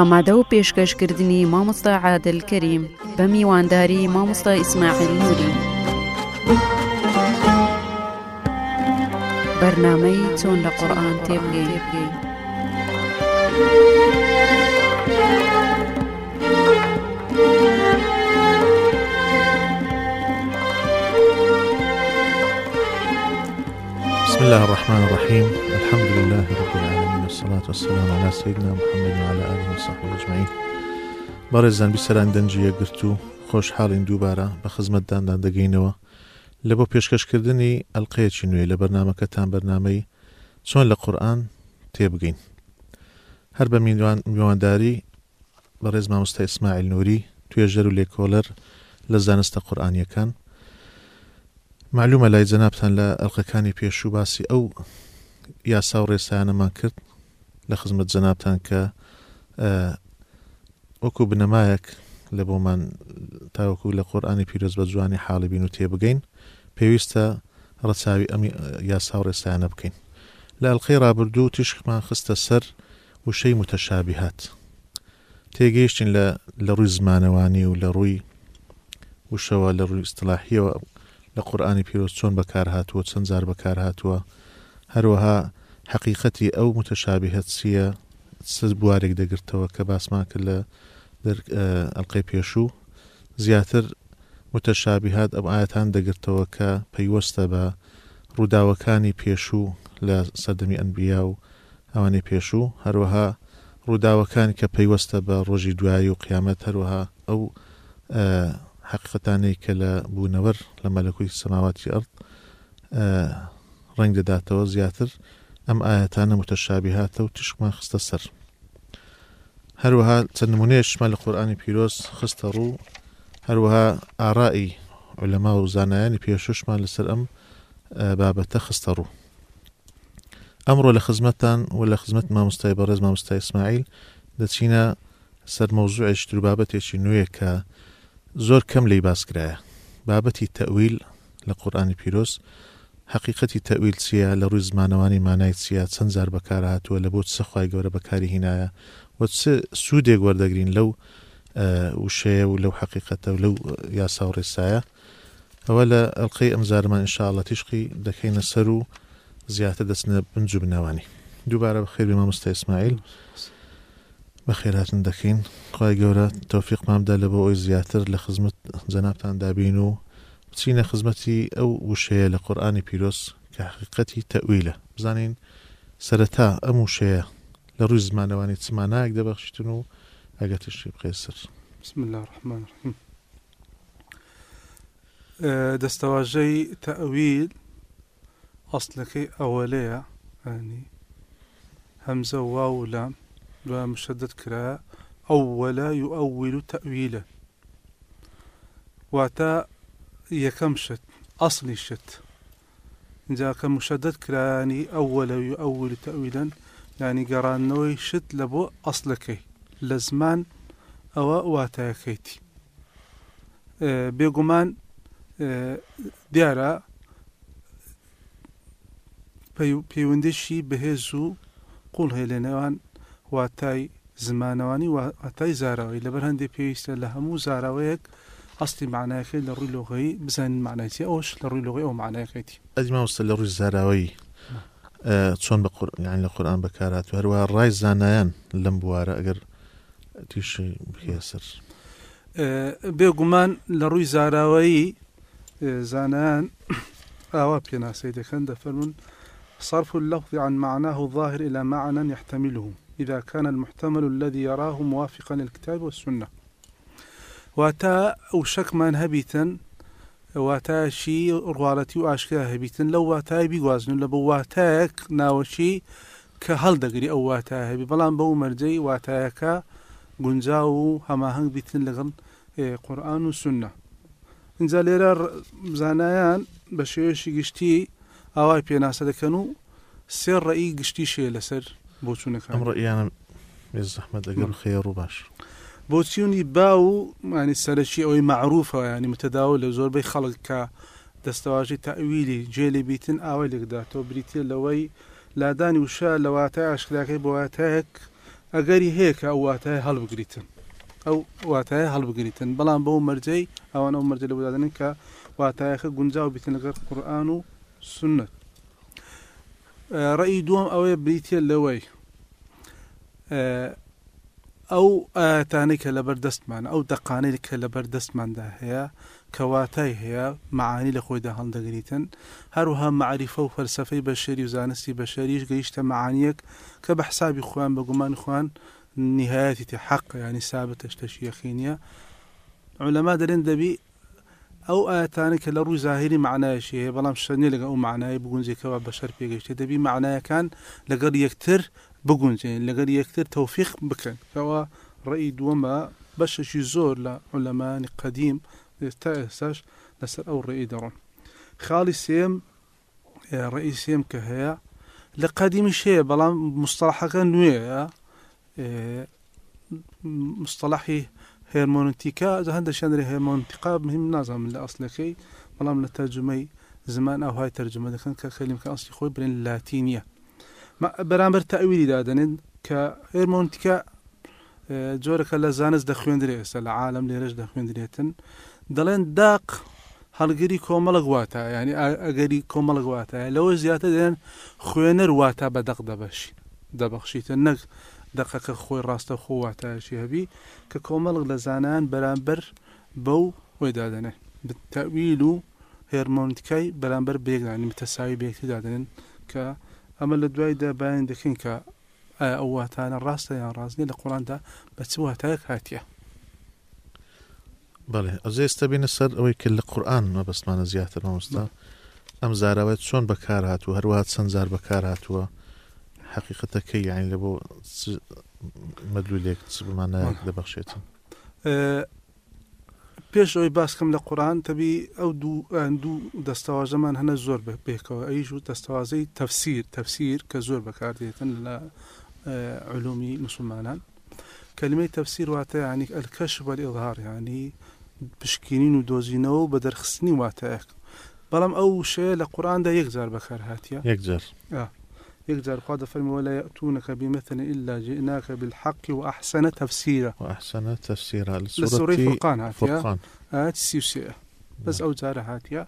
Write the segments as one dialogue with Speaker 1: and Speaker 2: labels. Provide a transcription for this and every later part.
Speaker 1: ئامادە و پێشکەشکردنی مامۆستا عادل کەریم. بە میوانداری مامۆستا ئیسماعیل نووری بەرنمەی چۆن لە قورآان تێبگەی.
Speaker 2: بسم الله الرحمن الرحيم. الحمد لله رب العالمين. والصلاة والسلام على سيدنا محمد وعلى آله وصحبه أجمعين. بەڕێزان بیسەران دەنجی یەکگرت و خۆشحاڵین دووبارە بە خزمەتداندا دەگەینەوە. لە بۆ پێشکەشکردنی ئەلقەیەکی نوێ لە بەرنمەکەتان بەرنمەی چۆن لە قورآن تێبگەین هەر بە میوان میوانداری بە ڕێز مامۆستا ئیسماعیل نووری توێژەر و لێکۆلەر لە زانستە قورآانیەکان معلومە لای جەنابان لە ئەلقەکانی پێشوو باسی ئەو یاسا و ڕێسایانەمان کرد. لە خزمەت جەنابان کە وەکو بنەمایەک لە بۆمان تاوەکو لە قۆرآانی پیرۆز بە جوانی حاڵی بین و تێبگەین پێویستە ڕەچاوی ئەمی یاسا و ڕێسایانە بکەین. لە ئەلقەی ڕابردوو تیشکمان خستە سەر وشەی متەشابهات تێگەیشتین لە ڕووی زمانەوانی و لە ڕووی وشەوە لە ڕووی ئستلاحیەوە لە قورآانی پیرۆز چۆن بەکار هاتووە چەند جار بەکار هاتووە هەروەها حقیقەتی ئەو متەشابهت چییە؟ چ بوارێک دەگرتەوە کە باسمان کرد لە در- ئە، ئەلقەی پێشوو؟ زیاتر متەشابهات ئەم ئاەتان دەگرتەوە کە پەیوەستە بە ڕووداوەکانی پێشوو لە سەردەمی ئەنبیا و ئەوانەی پێشوو. هەروەها ڕووداوەکانی کە پەیوەستە بە ڕۆژی دوایی و قیامەت هەروەها ئەو ئە، حقیقەتانەی کە لە بوونەوەر لە مەلەکوی سەماواتی ئەرد ئە، ڕنگ دەداتەوە زیاتر. ئەم ئاەتانە متەشابهاتە و تشکمان خستە سەر هەروەها چەند نمونەیەشمان لە قورآانی پیرۆز خستە ڕوو هەروەها ئاڕایی علەما و زانایانی پێشوشمان لەسەر ئەم ئە، بابەتە خستە ڕوو ئەمڕۆ لە خزمەتان و لە خزمەت مامۆستای بەڕێز مامۆستای ئیسماعیل دەچینە سەر مەوزوعێک تر بابەتێکی نوێیە کە زۆر کەم لی باسکرایە بابەتی تەویل لە قورآانی پیرۆز حقیقەتی تەویل چییە؟ لە ڕووی زمانەوانی مانای چییە؟ چەند زار بەکار هاتووە لە بۆ سەخوای گەورە بەکاری هینایە؟ و چ سوودێک وەردەگرین لەو وشەیە و لەو حقیقەتە و لەو یاسا و ڕێسایە؟ ئەوە لە ئەلقەی ئەمزارمان ئینشاءڵە تیشقی دەکەینە سەر و زیاتر دەچنە بنج و بناوانی. دووبارە بەخێربی مامۆستا ئیسماعیل. بە خێراتن دەکەین. خی گەورە تۆفیقمامدا لە بۆ ئەوی زیاتر لە خزمەت جەنابتان دابین و بچینە خزمەتی ئەو وشەیە لە قورآانی پیرۆز کە حقیقەتی تەویلە. بزانین سەرەتا ئەم وشەیە لە ڕووی زمانەوانی چمانایەک دەبەخشتن و ئەگە تشتی بقێسر
Speaker 3: بسم الله الرحمن الرحيم. آه، دەستەواژەی تەویل ئەسلەکەی ئەوەلەیە هەمزە و واو لام دوای مشدد کرا ئەوەلا یؤول تەویلە. واتە یەکەم شت ئەسلی شت. اینجا کە مشدد کرانی ئەوەلە یؤول تەویلەن ینی گەڕانەوەی شت لە بۆ ئەسلەکەی لە زمان ئەوە واتایەکەیتی. بێگومان دیارە پەی- پەیوەندیشی بەهێز و قوڵ هەیە لە نێوان واتای زمانەوانی واتای زاراوی. لەبەر هەندێک پێویستە لە هەموو زاراوەیەک ئەستی معناەکەی لە ڕووی لۆغەی بزانین معناتی ئەوش لە ڕووی لۆغی ئەو معناەکەیتی
Speaker 2: ئەدی مامۆستا لە ڕووی زاراوەی ئە، چۆن بە قور- یان لە قورآان بەکارات و هەروە ڕای زانایان لەم بوارە ئەگەر تیشی بخێسەر
Speaker 3: بێگومان لە ڕووی زاراوەیی آه، زانان ئاوا دەکەن دەفەرمون صرف اللفظ عن معناه الظاهر إلى معنى يحتمله إذا كان المحتمل الذي يراه موافقا للكتاب والسنة. واتە ئەو شەکمان هەبیتن واتایشی ڕواڵەتی و ئاشکرا هەبیتن لەو واتای بیگوازن لە بە واتایەک ناوەشی کە هەڵدەگری ئەو واتای هەبی. بەڵام بەو مەرجەی واتایەکە گونجا و هەماهنگ بیتن لەگەڵ قورآن و سنە. اینجا لێرە زانایان بە شێوێشی گشتی ئاوای پێناسە دەکەن و سێ ڕێی گشتی شێ لەسەر
Speaker 2: بۆ
Speaker 3: چوونەکە
Speaker 2: ئەمڕە یانە زەحمە دەگەن خێر و باش.
Speaker 3: بۆچیونی با و ینی سەرەکی ئەوەی معروفە ینی متەداوە لە زۆربەی خەڵک کە دەستەواژی تاویلی جێلی بیتن ئاوای لێکداتەوە بریتە لەوەی لادانی وشە لە واتای ئاشکراکەی بۆ واتایەک ئەگەری هەیە کە ئەو واتای هەڵبگریتن. ئەو واتایە هەڵبگریتن. بەڵام بەو مەرجەی ئەوان ئەو مەرجە لە بدادنن کە واتایەکە گونجاو بیتن لەگەر قورآن و سنت. ڕێی دووەم ئەوەیە بریتە لەوەی ئەو ئاەتانەی کە لەبەر دەستمان ئەو دەقانەی کە لەبەر دەستماندا هەیە معانی لە خۆیدا هەڵدەگریتن هەروها معریفە و فەرسەفەی بەشەری و زانستی بەشەریش گەیشتە معانیەک بە خوان بە گومان خوان نهایەتی حق ینی سابتە شتەشی یەخینە علەما دەرێن دەبی ئەو ئاەتانە کە لە ڕووی زاهری معنایشی هەیە بەڵام شەنی لەگە ئەو معنای بگونجێکەوە بەشەر پێگەشتێ دەبی معنایەکان بگونجێن لەگەر یەکتر تەوفیق بکەن. کەەوە ڕێی دووەمە بەشەشی زۆر لە علەمانی قەدیم تا ئێستاش لەسەر ئەو ڕێی دەڕۆن. خاڵی سێم ڕێی سێم کە هەیە لە قەدیمی شەیە بەڵام مستەڵحەکە نوێە مستەڵحی هێرمۆنتیکا هەندە شەندری هێرمۆنتیقا مهم نازانم لە ئەسلەکەی بەڵام لە تەرجمەی زمان ئەوهای تەرجمە دەکەن کە خەلیمکە ئەسلی خۆی برێن لاتینیە. بەرامبەر تەویلی دادنێن کە هێرمۆنتیکا اه، جۆرەکە لە زانست دەخوێندرێ ئێستا لە عالم لێرەش دەخوێندرێتن. دەڵێن داق هەڵگیری کۆمەڵک واتە ینی ئەگەری کۆمەڵک واتە. لەوە زیاتر دێن خوێنەر واتە بە دەق دەبەشی. دەبەخشیتە نەک دقەکە خۆی ڕاستە خۆ واتایشی هەبی کە کۆمەڵک لە زانان بەرامبەر بەو وی دادنێ تەویل و هێرمۆنتیکای بەرامبەر بێگانی متەساوی بێکتی دادنن کە ئەمە لە دوایدا بایان دەکەین کە ئایا ئەو واتانە ڕاستە یان ڕاستنی لە قۆڵاندا بە چ واتایەک هاتیە
Speaker 2: بەڵێ ئەز ئێستا بینە سەر ئەوەی کە لە قورآن مەبەستمانە زیاتر مامۆستا ئەم زاراوەت چۆن بەکار هاتووە هەروەها چەند زار بەکار هاتووە حقیقەتەکەی یانی لە بۆ چ- مەدلولێک چ بمانایەک دەبەخشێتن
Speaker 3: آه، پێش ئەوی باسکەم لە قورآن تەبی ئەو دوو دوو دەستەواژەمان هەنە زۆر بە- بێکەوە. ئەیش و دەستەوازەی تەفسیر تەفسیر کە زۆر بەکاردێتن لە آه، علومی مسلمانان. کلمەی تەفسیر واتە ینی ئەلکەش بەئظهار ینی پشکینین و دۆزینەوە بە دەرخستنی واتەیەک بەڵام ئەو شەیە لە قورآاندا یەکجار بەکار هاتیە
Speaker 2: یەکجار
Speaker 3: یەکجار خوا دەفەرمی ولا يأتونك بمثل إلا جئناك بالحق وأحسن تفسيرا
Speaker 2: وأحسنە تەفسیرا لە
Speaker 3: لە سوورەی
Speaker 2: سوورەتی
Speaker 3: فرقان هاتیە
Speaker 2: فرقان
Speaker 3: ئاەت سیوسێ بەس ئەو جارە هاتیە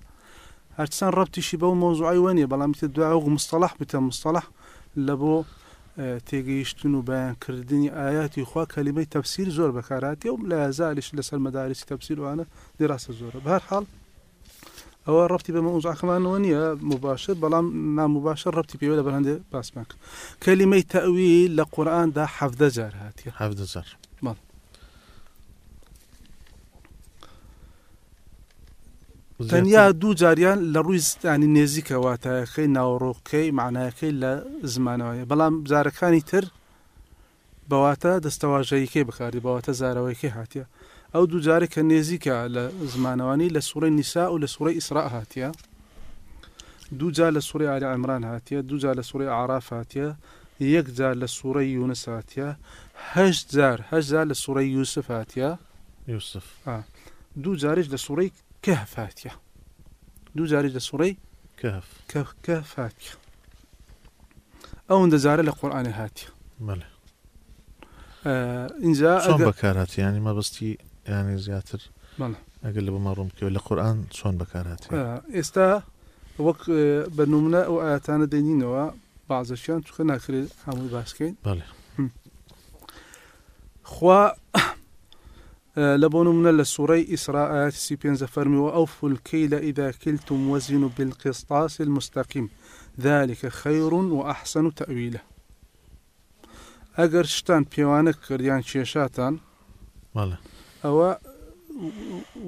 Speaker 3: هەرچەند ڕبتیشی بەو مۆزوعی وەنیە بەڵام تە دو ئەو مستەلاح بتە مستەلاح لە بۆ آه، تێگەیشتن و بەیانکردنی ئاياتی خوا کەلیمەی تەفسیر زۆر بەکاراتی و لە زالیش لەسەر مەدارسی تەفسیر ئەوە ڕفتی بە مۆزعکەمانەوە نییە مباشر بەڵام نامباشر ڕفتی پێوە لە بەرهندێ باسمەک کەلیمەی تەوی لە قورآاندا حەفدە جار هاتیە
Speaker 2: هەفدەزار
Speaker 3: تەنیا دوو جاریان لە ڕووی زستانی نێزیکە واتایەکەی ناوڕۆکەی معنایەکەی لە زمانەوەیە. بەڵام جارەکانی تر بەواتە دەستەواژەیەکەی بخاری بەواتە زارەوەیەکەی هاتیە. ئەو دوو جارێک کە نێزیکە لە زمانەوانی لە سوورەی نیسا و لە سوورەی ئیسرا هاتیە دوو جار لە سوورەی عالی عمران هاتیە دوو جار لە عراف هاتیە یەک جار لە سوورەی یونس هاتیە هەشت جار هەشت جار لە یوسف هاتیە
Speaker 2: یوسف
Speaker 3: دوو جارێک لە سوورەی کەهف هاتیە دوو جارێک لە سوورەی
Speaker 2: کەف
Speaker 3: کە- کەهف هاتیە ئەوەندە جارە لە قورآنی هاتیە
Speaker 2: بەڵێ
Speaker 3: آه، اینجا
Speaker 2: چۆن
Speaker 3: ئەگەر-
Speaker 2: بەکارهاتی ینی مەبستی ینی زیاتر
Speaker 3: بەڵێ.
Speaker 2: ئەگەر لە بمە ڕوومکەوە لە قورآن چۆن بەکارهاتی
Speaker 3: آه، ئێستا وەک آه، بە نمونە ئەو ئاەتانە دەینینەوە بازەشیان چکە ناکرێت هەمووی باسکەین
Speaker 2: بەڵێ
Speaker 3: خوا آه، لبون من السوري إسراء آيات سيبين زفرمي وأوفوا الكيل إذا كلتم وزنوا بالقسطاس المستقيم. ذلك خير وأحسن تأويله. ئەگەر شتان پێوانە کردیان کێشاتان
Speaker 2: بەڵێ
Speaker 3: ئەوە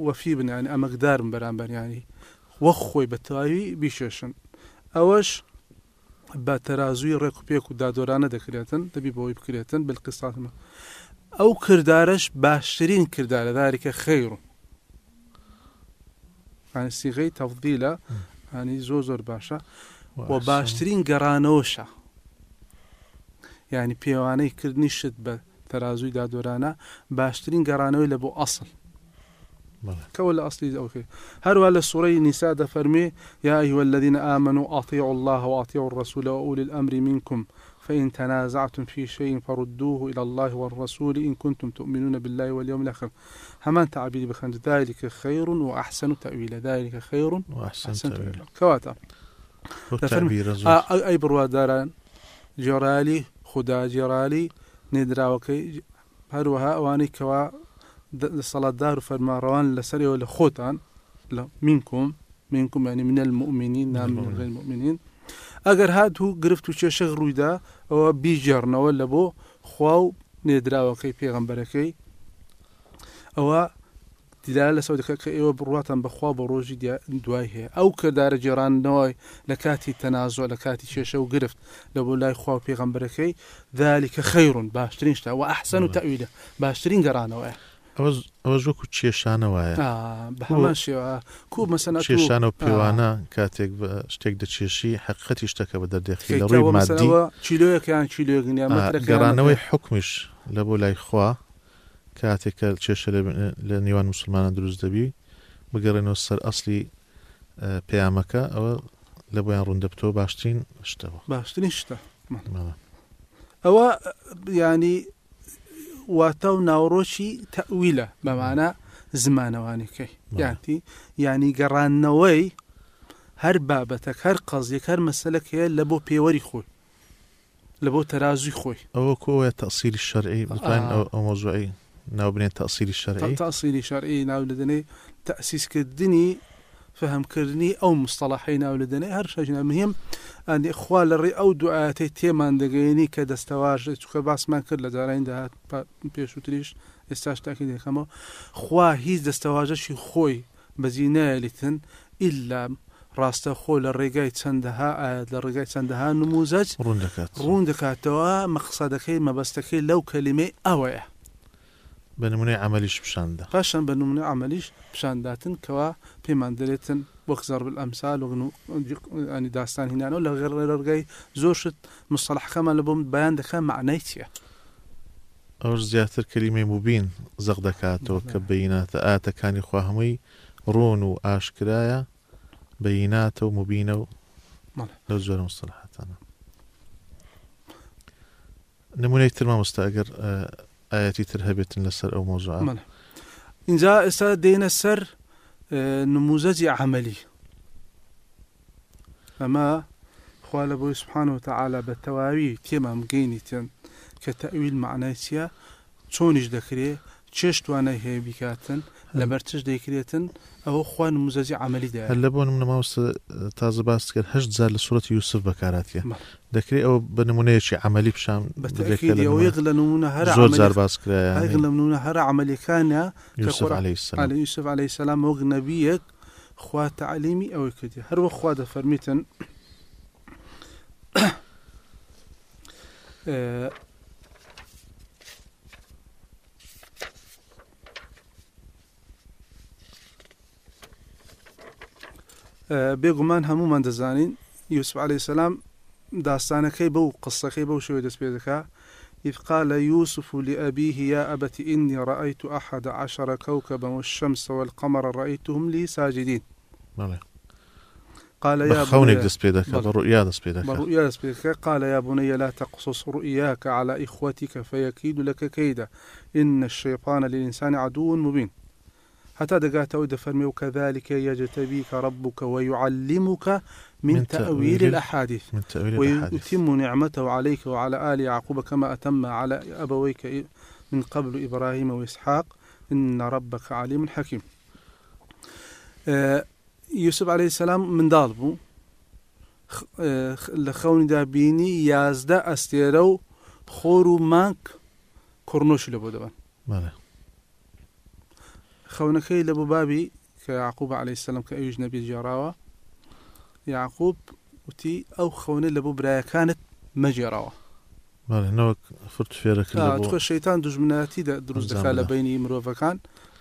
Speaker 3: وەفی بنیانی ئەمەکدارم بەرامبەریانی وەخ خۆی بە تەواوی بیشێشن. ئەوەش بە تەرازوی ڕێک و پێک و دادۆرانە دەکرێتن دەبی بۆی بکرێتن بلقستاتمە ئەو کردارش باشترین کردارە داریکە خەیڕ سیغی تەفدیلە ینی زۆ زۆر باشە. و باشترین گەڕانەوەشە ینی پێوانەی کردنی شت بە تەرازوی دادۆرانە باشترین گەڕانەوەی لە بۆ ئەسڵ
Speaker 2: بەڵێ
Speaker 3: كو الأصلي أو كي هل ولا سوري النساء ده فرمي يا أيها الذين آمنوا أطيعوا الله وأطيعوا الرسول وأولي الأمر منكم فإن تنازعتم في شيء فردوه إلى الله والرسول إن كنتم تؤمنون بالله واليوم الآخر. همان تعبير بخند ذلك خير وأحسن تأويل ذلك خير
Speaker 2: وأحسن
Speaker 3: أحسن
Speaker 2: تأويل
Speaker 3: كواتا أي بروا داران جرالي خدا جرالي نێدراوەکەی هەروەها ئەوانەی کەوا سەڵاتدار و فەرماڕەوان لەسەرەوە لە خۆتان لە مینکۆم منكم يعني من المؤمنين نعم
Speaker 2: من غير
Speaker 3: المؤمنين ئەگەر هاتوو گرفت و کێشە ڕوویدا ئەوە بیژێڕنەوە لە بۆ خوا و نێدراوەکەی پێغەمبەرەکەی. ئەوە دیدا لە سەو دەکە کە ئێوە بڕاتان بەخوا بە ڕۆژی دوای هەیە. ئەو کەدارە جێرانەوەی لە کاتی تەنازۆ لە کاتی کێشە و گرفت لە بۆ لای خوا پێغەمبەرەکەی ذلكکە خەیڕون باشترین شتا و ئەحسن و تەویلە باشترین گەڕانەوەە
Speaker 2: ئەوە ئەوە وەکو کێشانە وایە
Speaker 3: آه، بە هەمان شێوە. کو مەسەن
Speaker 2: کێشانە و پێوانە کاتێک بە شتێک دەچێشی حقەتی شتەکە بە دەردەخی لە ڕووی مادی.
Speaker 3: چیلۆیەکیان چیلۆگنیا
Speaker 2: آه، گەڕانەوەی حکمیش لە بۆ لای خوا کاتێککە کێشە لە- نێوان مسلمانە دروست دەبی بگەڕێنەوە سەر ئەسلی پەیامەکە ئەوە لە بۆیان ڕوون دەبتەوە باشترین شتەوە
Speaker 3: باشترین شتە. ئەوە ینی واتە و ناوڕۆکی تەویلە بەمانە زمانەوانەکەی. یاتی ینی گەڕانەوەی هەر بابەتەک هەر قەزیێک هەر مەسلەک هەیە لە بۆ پێوەری خۆی لە بۆ تەرازوی خۆی
Speaker 2: ئەوە کۆە تەسیری شەرعی
Speaker 3: آه.
Speaker 2: ئەو ئەو مۆزوعی ناوبنێن تەسیری شەرعی
Speaker 3: تاسیری شەرعی ناو لەدەنێ تەسیسکردنی فهمکردنی ئەو مستەلاحی ناو لەدەنێ هەر شەژنە مهم لە ڕێ ئەو دوعاەتی تێمان دەگەێنی کە دەستەواژ چکە باسمان کرد لە جارین داهات پێشوتریش ئێستاش تاکی دەکەمەوە خوا هیچ دەستەواژەشی خۆی بەزی نایلیتن ئللا ڕاستە خۆ لە ڕێگای چەندەها ئاەت لە ڕێگای چەندەها نموزەج
Speaker 2: ڕوون دەکات
Speaker 3: ڕوون دەکاتەوە مەقصدەکەی مەبەستەکەی لەو کەلیمەی ئەوەیە
Speaker 2: بە نمونەی عملیش پیشاندا
Speaker 3: پاشان بە نمونە عملیش پیشانداتن کەوا پێمان دەرێتن بۆ خزار ئەمسال ئەنی داستان هینانەوە لە غێر ڕێگەی زۆر شت مستەلحەکەمان لە بۆم بەیان دەکەم معنای چییە
Speaker 2: ئەوش زیاتر کەلیمەی مبین زەق دەکاتەوە کە بیناتە ئاتەکانی خوا هەمووی ڕۆن و ئاشکرایە بەیناتە و مبینە و. لەو زۆر مستەلحاتانە نمونەی تر مامۆستا ئەگەر ئە، ئاەتی تر هەبێتن لەسەر ئەو مۆزوع
Speaker 3: بەڵێ. اینجا ئێستا دێنە سەر آه، نموزەجی عملی ئەمە خوا لە بۆی سبحانە و تعالا بە تەواوی تێمام گەینیتن کە تەویل معنای چییە چۆنیش دەکرێت هەیە بیکاتن لەبەر چش دەیکرێتن ئەوە خوا نموزەجی عملی دا
Speaker 2: هەر لە بۆ نمونە ماوەستە تازە باس کرد هەشت جار لە سوەتی یوسف بەکاراتیە
Speaker 3: بەڵێ.
Speaker 2: دەکرێت ئەوە بە نمونەیەکی عملی پیشان
Speaker 3: بەتەکیدی ئەو یەک لە نمونە هەر
Speaker 2: زۆر جار
Speaker 3: عملی-
Speaker 2: باس کرایە
Speaker 3: هەر لە نمونە هەر عملیەکانە
Speaker 2: یوسف
Speaker 3: قورآن-
Speaker 2: عليه السلام.
Speaker 3: على يوسف عليه السلام وەک نەبیەک خوا تعلیمی ئەوەی کردی. هەروە خوا دەفەرمیتن بێگومان هەمومان دەزانین یوسف عليه السلام داستانەکەی بەو قسەکەی بەو شوێ دەست پێ دەکا؟ إذ قال يوسف لأبيه يا أبت إني رأيت أحد عشر كوكبا والشمس والقمر رأيتهم لي ساجدين.
Speaker 2: بەڵێ.
Speaker 3: قال يا
Speaker 2: دەکات
Speaker 3: برؤيا سبيك قال يا بني لا تقصص رؤياك على إخوتك فيكيد لك كيدا. إن الشيطان للإنسان عدو مبين. حتى دقات أود فرمي وكذلك يجتبيك ربك ويعلمك من,
Speaker 2: من
Speaker 3: تأويل
Speaker 2: تأويل
Speaker 3: الأحاديث.
Speaker 2: من تأويل الأحاديث.
Speaker 3: ويتم نعمته عليك وعلى آل يعقوب كما أتم على أبويك من قبل إبراهيم وإسحاق. إن ربك عليم حكيم. آه، يوسف عليه السلام من دالبو. خ- آه، لخوني دابيني يازدا أستيرو خورو مانك كورنوش لبو دبان
Speaker 2: بەڵێ
Speaker 3: خەونەکەی لە بۆ بابی کە یعقوب عليه السلام کە ئەویش نەبی جێراوە یعقوب وتی ئەو خەونە لە بۆ برایەکانت مەجێراوە
Speaker 2: بەڵێ نەوەک فرت فێرەکە لە بۆ
Speaker 3: تۆ شەیتان دژمنەتی دروست
Speaker 2: ئەنجام
Speaker 3: دەکات لە
Speaker 2: بدە.
Speaker 3: بینی مرۆڤەکان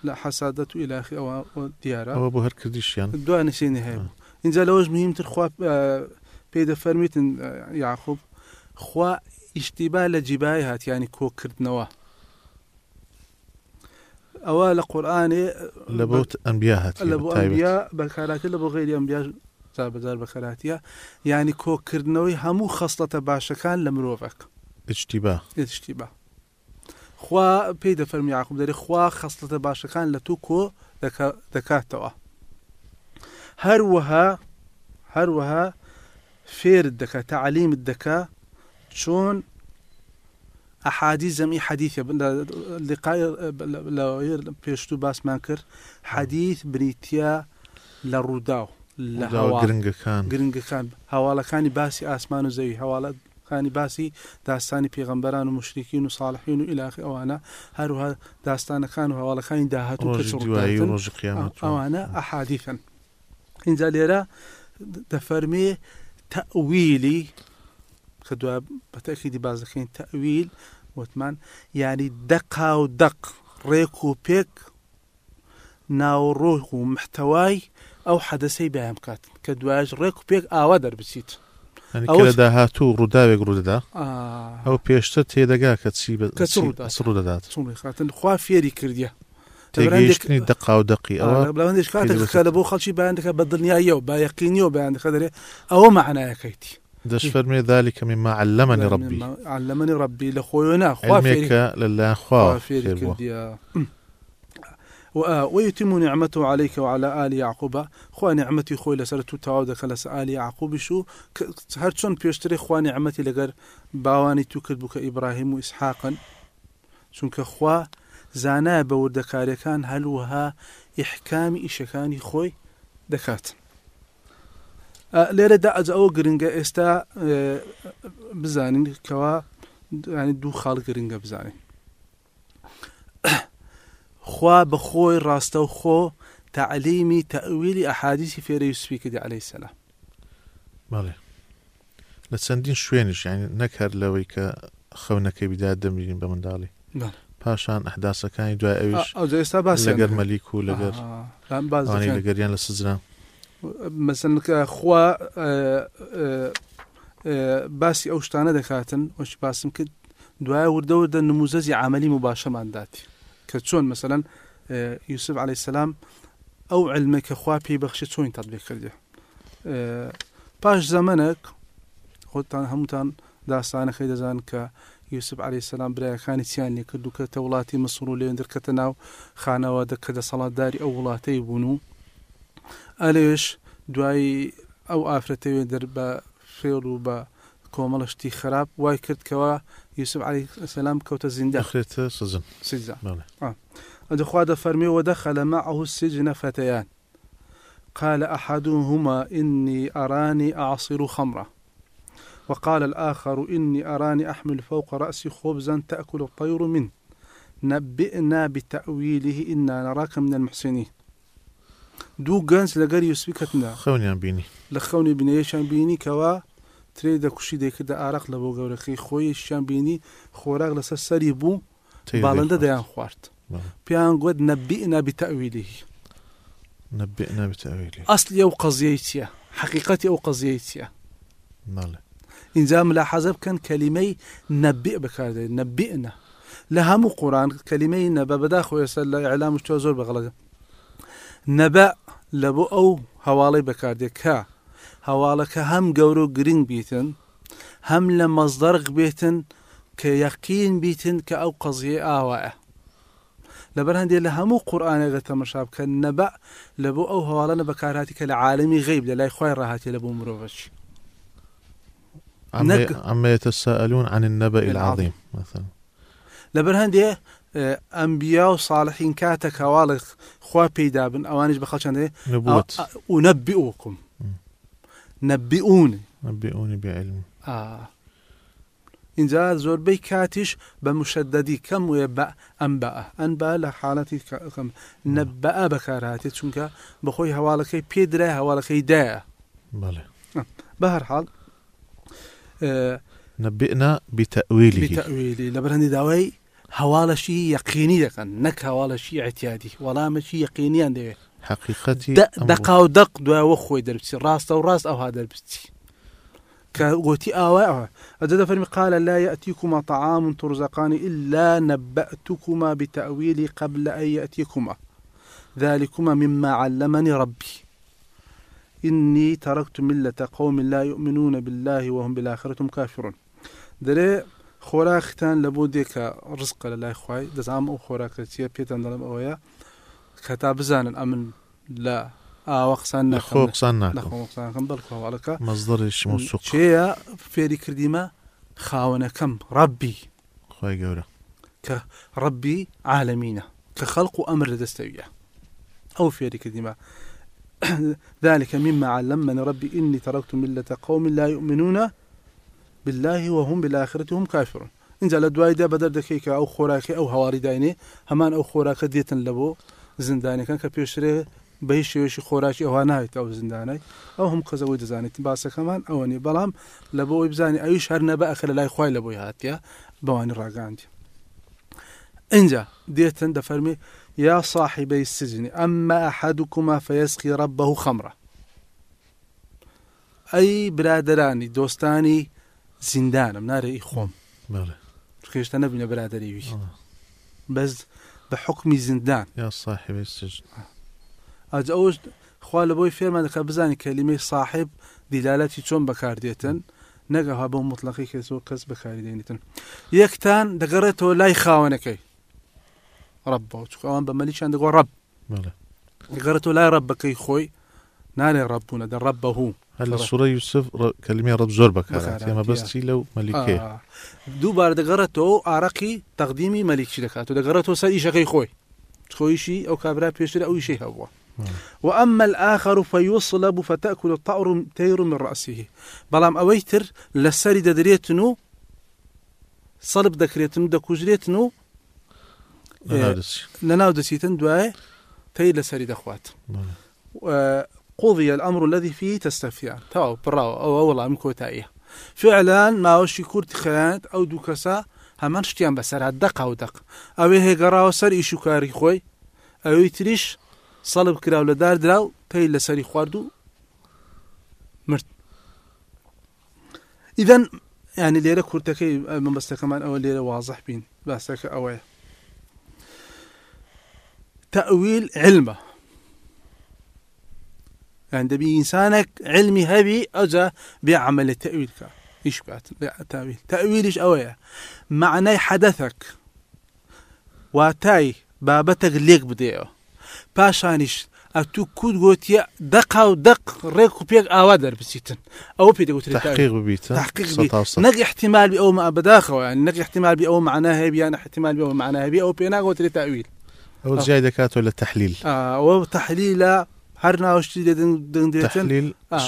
Speaker 3: لە حەسادەت و ئیلاخی ئەوە ئەوە دیارە
Speaker 2: ئەوە بۆ هەر کردیشیان
Speaker 3: دو نسيني هەیە بوو. اینجا لەوەش مهمتر خوا آه، پێی دەفەرمیتن آه، یعقوب خوا ئیشتیبا لە جیبای هاتیانی کۆکردنەوە ئەوە لە قورآانێ
Speaker 2: لە بۆ ئەمبیا هاات
Speaker 3: لە بۆ ئەمبیا بەکاراتی لە بۆ غێری ئەمبیا بەزار بەکاراتیە ینی کۆکردنەوەی هەموو خستەتە باشەکان لە مرۆڤک
Speaker 2: ئچتیبا
Speaker 3: شتی بە خوا پێی دەفەرمی یعقوب دەری خوا باشەکان لە تو کۆ دەکا- دەکاتەوە. هەروەها هەروەها فێرت دەکە تعلیمت دەکە چۆن زەمی حەدیثە لقای لە پێشتو باسمان کرد حەدیث بریتە لە ڕوودا و لە
Speaker 2: گرنگەکان
Speaker 3: گرنگەکان هەواڵەکانی باسی ئاسمان و زەوی هەواڵەکانی باسی داستانی پێغەمبەران و مشرکین و ساڵحین و ئیلاخی ئەوانە هەروها داستانەکان و هەواڵەکانی داهات و
Speaker 2: ڕۆژی دوایی و ڕۆژی قیامەت و-
Speaker 3: ئەوانە ئەحادیثن اینجا لێرە دەفەرمێ تەویلی کە دو بەتەکیدی بازەکەین تەویل وتمان ینی دەقا و دەق ڕێک و پێک ناوڕۆ و محتەوای ئەو حەدەسەی بەیان بکات کە دوایش ڕێک و پێک ئاوا دەربچیت.
Speaker 2: ینی
Speaker 3: ئەوە-
Speaker 2: کە لە داهاتوو ڕووداوێک ڕوودەدا؟
Speaker 3: ئا،
Speaker 2: ئەو پێشتر تێدەگا کە چی بە-
Speaker 3: کە چ
Speaker 2: چی-
Speaker 3: ڕوودا؟
Speaker 2: چ ڕوودەدات
Speaker 3: چۆن خاتن خوا فێری کردیە.
Speaker 2: تێگەیشتنی دقا و دقی ئەوە
Speaker 3: بڵندش کاتێک
Speaker 2: پێدەبێت.
Speaker 3: کە لە بۆ خەڵکی بەیان دەکە بە دڵنیاییەوە با یەقینیەوە بەیان دەکە دەرێ ئەوە معنایەکەیتی.
Speaker 2: دەش فەرمێ ذلك مما علمني ربي.
Speaker 3: علمني ربي فێری
Speaker 2: علمێکە لەلایەن
Speaker 3: خوا و- ويتم نعمته عليك وعلى آل يعقوب. خوا نیعمەتی خۆی لەسەر تۆ تەواو دەکە لەس ئالی یەعقووب شو؟ چۆن پێشتری خوا نعمەتی لەگەر باوانی تو کرد بوو کە ئیبراهیم و ئیسحاقن چونکە خوا زانای بە وردەکاریەکان هەلوها ئیحکامی ئیشەکانی خۆی دەکات ئە، لێرەدا ئەج ئەوە گرنگە ئێستا ئێ، بزانین کەوا ینی دوو خاڵ گرنگە بزانین. خوا بە خۆی ڕاستە و خۆ تعلیمی تەویلی ئەحادیسی فێرە یوسفی کردی عليه السلام
Speaker 2: بەڵێ. لە چەندین شوێنش یعنی نەکار لەوەی کە خەونەکەی بیدا دەمرین بە منداڵی. پاشان ئەحداسەکانی دوای ئەویش
Speaker 3: ئێستا باس
Speaker 2: لەگەر مەلیک و لەگەر. لەگەریان لە سزران.
Speaker 3: مەسن کە خوا باسی ئەو شتانە دەکاتن وەش باسم کرد دوای وردەوردە نموزەزی عملی مباشەمان داتی. کە چۆن؟ ئە، یوسف عليه السلام ئەو علمە کە خوا پێی بەخشی تەطبیق کردی؟ ئە، پاش زەمنێک خۆتان هەمووتان داستانەکەی دەزان کە یوسف عليه السلام برایەکانی چیان لێ کرد و کە تە وڵاتی مسر و لێن دەرکەتە ناو خانەوە دەکە دەسەڵاتداری ئەو وڵاتەی بوون و ئەلێش دوای ئەو ئافرەتەوێ دەر بە فێڵ و بە کۆمەڵشتی خراپ وای کردکەوە یوسف علی سلام کەوتە زیندە.
Speaker 2: دەخرێتە سزن بەڵێ
Speaker 3: أدخوا دفرمي ودخل معه السجن فتيان. قال أحدهما إني أراني أعصر خمرة. وقال الآخر إني أراني أحمل فوق رأسي خبزا تأكل الطير منه. نبئنا بتأويله إنا نراك من المحسنين. دو جانس لقر يسبكتنا
Speaker 2: خەونیان بینی.
Speaker 3: لە خەونی بنەیەشان بینی کەوا ترێ دەکوشی دەکردە ئارەق لە بۆ گەورەکەی خۆیشیان بینی خۆراک لەسەر سەری بوو باڵندە. دەیان خوارد. پیان گوت بتەویلی
Speaker 2: نەبئنا بتەویلی
Speaker 3: ئەسلی ئەو قەزیەی چییە؟ حقیقەتی ئەو قەزیەی چییە؟ اینجا ملاحەزە بکەن کەلیمەی نەبیع بەکاردێت نەبیئنا. لە هەموو قورآن کەلیمەی نەبە بەدا خۆێستا لە ئەعلام شتۆ زۆر بەغڵەکە نەبە لە بۆ ئەو هەواڵی بەکاردێت کە هەواڵەکە هەم گەورە و گرنگ بیتن هەم لە مەزدەرق بێتن کە یەقین بیتن کە ئەو قەزیە ئاوایە لەبەر هەندێک لە هەموو قورآانێگە تەمەشا بکەن نەبە لە بۆ ئەو هەواڵە بەکارهاتی کە لە عالمی غیب لە لای خۆی ڕاهاتی لە بۆ
Speaker 2: عما يتساءلون عن النبأ
Speaker 3: العظيم.
Speaker 2: العظيم مثلا.
Speaker 3: لەبەر هەندێ آه، ئەمبیا و ساڵحین کاتێک هەواڵی خوا پێیدا بن ئەوانش بە خەڵچەندێ
Speaker 2: نبوت.
Speaker 3: ونبئوكم نبئوني
Speaker 2: نبئوني بعلم
Speaker 3: آه. اینجا زۆربەی کاتیش بە مشددی کەم وێ بە ئەمبە ئەنبا لە حاڵەتی کەم. نەبە بەکارهاتێت چونکە بەخۆی هەواڵەکەی پێدرای هەواڵەکەی دایە.
Speaker 2: بله.
Speaker 3: بە هەرحاڵ
Speaker 2: نبئنا بتأويله
Speaker 3: بتەویلی لە بەرهەندی داوای هەواڵەشی یەقینی دەکەن نەک هەواڵەشی عتیادی وەڵامەشی یەقینیان دەوێت
Speaker 2: حقيقتي أمر.
Speaker 3: دقا و دق دوایەوە خۆی دەربچی ڕاستە و ڕاست ئەوها دەربچی کە گوتی ئاوا ئەدە فەرمی قال لا يأتيكما طعام ترزقان إلا نبأتكما بتأويل قبل أن يأتيكما. ذلكما مما علمني ربي. إني تركت ملة قوم لا يؤمنون بالله وهم بالآخرة هم كافرون. دەرێ خۆراختان لە بۆ دێکە ڕزقە لە لای خی دەزانام ئەو خۆراکە چیە پێتان دەڵم ئەوەیە کە تا بزانن ئەمن لە ئاوە قسان
Speaker 2: خۆ
Speaker 3: نەخۆ
Speaker 2: قسان ناکەم
Speaker 3: نەخۆقسانەکەم بەڵکەواڵەکە
Speaker 2: موثوق
Speaker 3: چێە فێری کردیمە خاوەنەکەم ڕبی
Speaker 2: خۆی گەورە
Speaker 3: کە ڕبی عالمینە کە خەڵق و ئەمر لە دەستەویە ئەو فێری کردیمە ذلك مما علمني ربي. إني تركت ملة قوم لا يؤمنون. بالله وهم بالآخرة هم كافرون. اینجا لە دوایدا بەدەر دەکەی کە ئەو خۆراکی ئەو هەواری داینێ هەمان ئەو خۆراکە دێتن لە بۆ زیندانەکان کە پێشترێ بەهی شێوێشی خۆراکی ئەوە ناوێت ئەو زیندانەی ئەو هەم قەزەوەی باسەکەمان ئەوە نیە بەڵام لە بۆی بزانانی ئەویش هەر نەبە ئەخە لە لای خی لە بۆی هاتیە بەوانی ڕاگاندی اینجا دێتن دەفەرمی یا صاحبەی فيسقي ربه خمرة. ئەی برادرانی دۆستانی زیندانم نارێ خۆم.
Speaker 2: بله.
Speaker 3: خێشتە نەبینە برادریوی
Speaker 2: آه.
Speaker 3: بەس بە حکمی زیندان
Speaker 2: يا صاحب السجن
Speaker 3: ئەج ئەوش خوا لە بۆی فێرمان دەکە بزانانی کەلیمەی صاحب دیلالەتی چۆن بەکاردێتن نەگەها بۆ مطلقی کەس و کەس بەکاری دێنێتن یەکتان دەگەڕێتەوە لای خاوەنەکەی. ڕبەوە چکە ئەوان بە مەلیشان دەگۆ ڕب دەگەڕێتەوە لای ڕبەکەی خۆی. نالێ ڕبوونە دە ڕبەهوو
Speaker 2: هلا
Speaker 3: طبعا.
Speaker 2: سورة يوسف ر- كلمة رب زور بكارات
Speaker 3: بكارات،
Speaker 2: يا ما
Speaker 3: يا.
Speaker 2: بس تي لو ملكي
Speaker 3: آه. دووبار دەگەڕێتەوە ئارەقی تەقدیمی مەلیکی دەکات و دەگەڕێتەوە سەر ئیشەکەی خۆی خۆیشی ئەو کابرا پێشتر ئەو ئیشەی هەبووە وأما الآخر فيصلب فتأكل الطأر تير من رأسه. بەڵام ئەوەی تر لە سەری دەدرێتن و سەڵب دەکرێتن و دەکوژرێتن و
Speaker 2: لا لا دسي
Speaker 3: لە ناو دەچیتن دوایە تی لە سەری دەخوات
Speaker 2: بله.
Speaker 3: و- قضي الأمر الذي فيه تستفيان تاو براو. أو والله من كوتاية فعلا ما وشي كورت خيانت أو دو كسا همان شتيان بسر. دق أو دق. أو هي قراو سر إيشو كاري خوي. أو يتريش صلب كراو لدار دراو تي لسري خواردو. مرت. إذن يعني ليرة كورتكي من بس كمان أو ليرة واضح بين. بس أوي. تأويل علمه. يعني دبي إنسانك علمي هبي أجا بعمل التأويل كا إيش تأويل. تأويل إيش أويا؟ معنى حدثك. واتاي بابتك ليك بديو. باشانيش أتو كود قوتيا دقا ودق ريكو بيك آوادر بسيتن أو بيدي قوت
Speaker 2: تحقيق ببيتا
Speaker 3: تحقيق
Speaker 2: سطا
Speaker 3: بي
Speaker 2: وسط.
Speaker 3: نقي احتمال بأو ما بداخل يعني نقي احتمال بأو معناها هبي أنا احتمال بأو معناها هبي أو بينا قوت هر ناوشتي دن دن دن
Speaker 2: تحليل
Speaker 3: آه.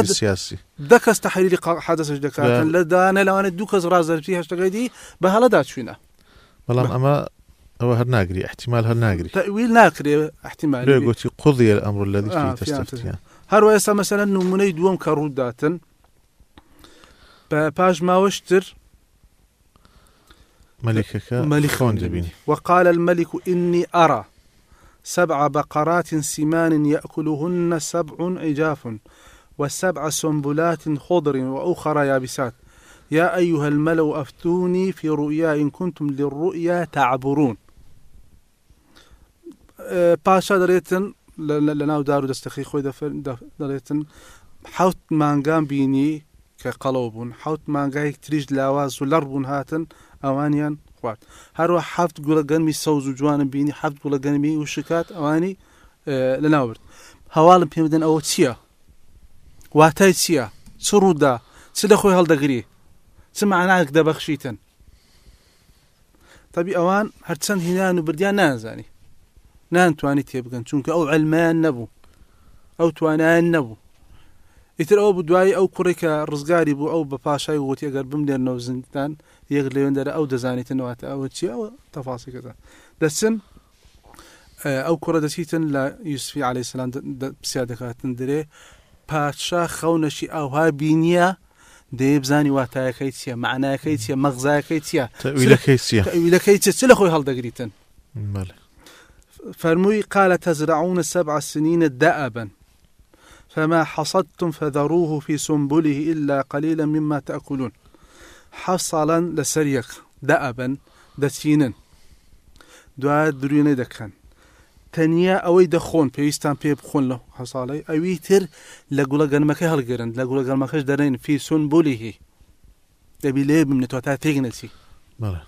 Speaker 2: السياسي
Speaker 3: دەکەس تحلیلی ق- حەدەسش دەکاتن. لە دانە لەوانە دوو کەس ڕازەرپی هەشتەکەیدی بە هەڵەدا چوینە
Speaker 2: بەڵام
Speaker 3: بە-
Speaker 2: ئەمە ئەوە هەر ناگری احتیمال هەر ناگری.
Speaker 3: تەویل ناکرێ احتیمال.
Speaker 2: گوتی قضی الأمر الذي فيه
Speaker 3: في عام
Speaker 2: تستفتيان
Speaker 3: هەروە ئێستا مەسەرە نمونەی دووەم کە ڕووداتن بە پاش ماوەشتر
Speaker 2: مەلیکەکە
Speaker 3: مەلی
Speaker 2: خۆن دەبینی.
Speaker 3: وقال الملك إني أرى. سبع بقرات سمان يأكلهن سبع عجاف وسبع سنبلات خضر وأخرى يابسات. يا أيها الملأ أفتوني في رؤياي إن كنتم للرؤيا تعبرون. أه، باشا دريتن ل- ل- لناو دارو دستخي خوي دريتن حوت کە قەڵەو بوون حوت مانگایەک تریش لاواز بوون هاتن ئەوانیان خوارد. هەروە حەفت گوڵە گەنمی سەوز و جوانم بینی حەفت گوڵە گەنمی و شکات ئەوانی لە ناوبرد هەواڵم پێ بدەن ئەوە چییە؟ واتای چییە؟ چ ڕوودا؟ چ لە خۆی هەڵدەگری؟ چ معناک دەبەخشیتن؟ تەبی ئەوان هەرچەند هینان و بردیان نازانی. نانتوانی تێبگەن چونکە ئەو ئەلمیان نەبوو. ئەو توانیان نەبوو. ئیتر ئەو دوایی ئەو کوڕی کە ڕزگاری بوو ئەو بە پاشای وتی ئەگەر بمدێنەوە زیندان یەک لەوێن دەرە ئەو دەزانێتنەوەتە ئەوە چی ئەوە تەفاسی کەدا دەچن ئەو کوڕە دەچیتن لە یوسفی عليه سلام پرسیا دەکاتن درێ پادشا خەونەشی ئەوها بینیە دەیە بزانی واتایەکەی چییە معناەکەی چیە مەغزایەکەی چییە
Speaker 2: تەویلەکەی چییە
Speaker 3: تەویلەکەی چ لە خۆی هەڵدەگریتن
Speaker 2: بەڵێ
Speaker 3: فرموي قال تزرعون سبع سنين دأبا. فما حصدتم فذروه في سنبله إلا قليلا مما تأكلون. حصلا لسريك دأبا دسينا دعاء دريني دكان تەنیا ئەوەی دەخۆن پێویستان پێ بخۆن لە هەساڵی ئەوی تر لە گوڵە گەرمەکە هەڵگەرن لە گوڵە گەرمەکەش دەرێن فی سون بولیهی. دەبی لێ بمنێتەوە تا تێگنەچی
Speaker 2: بەڵێ.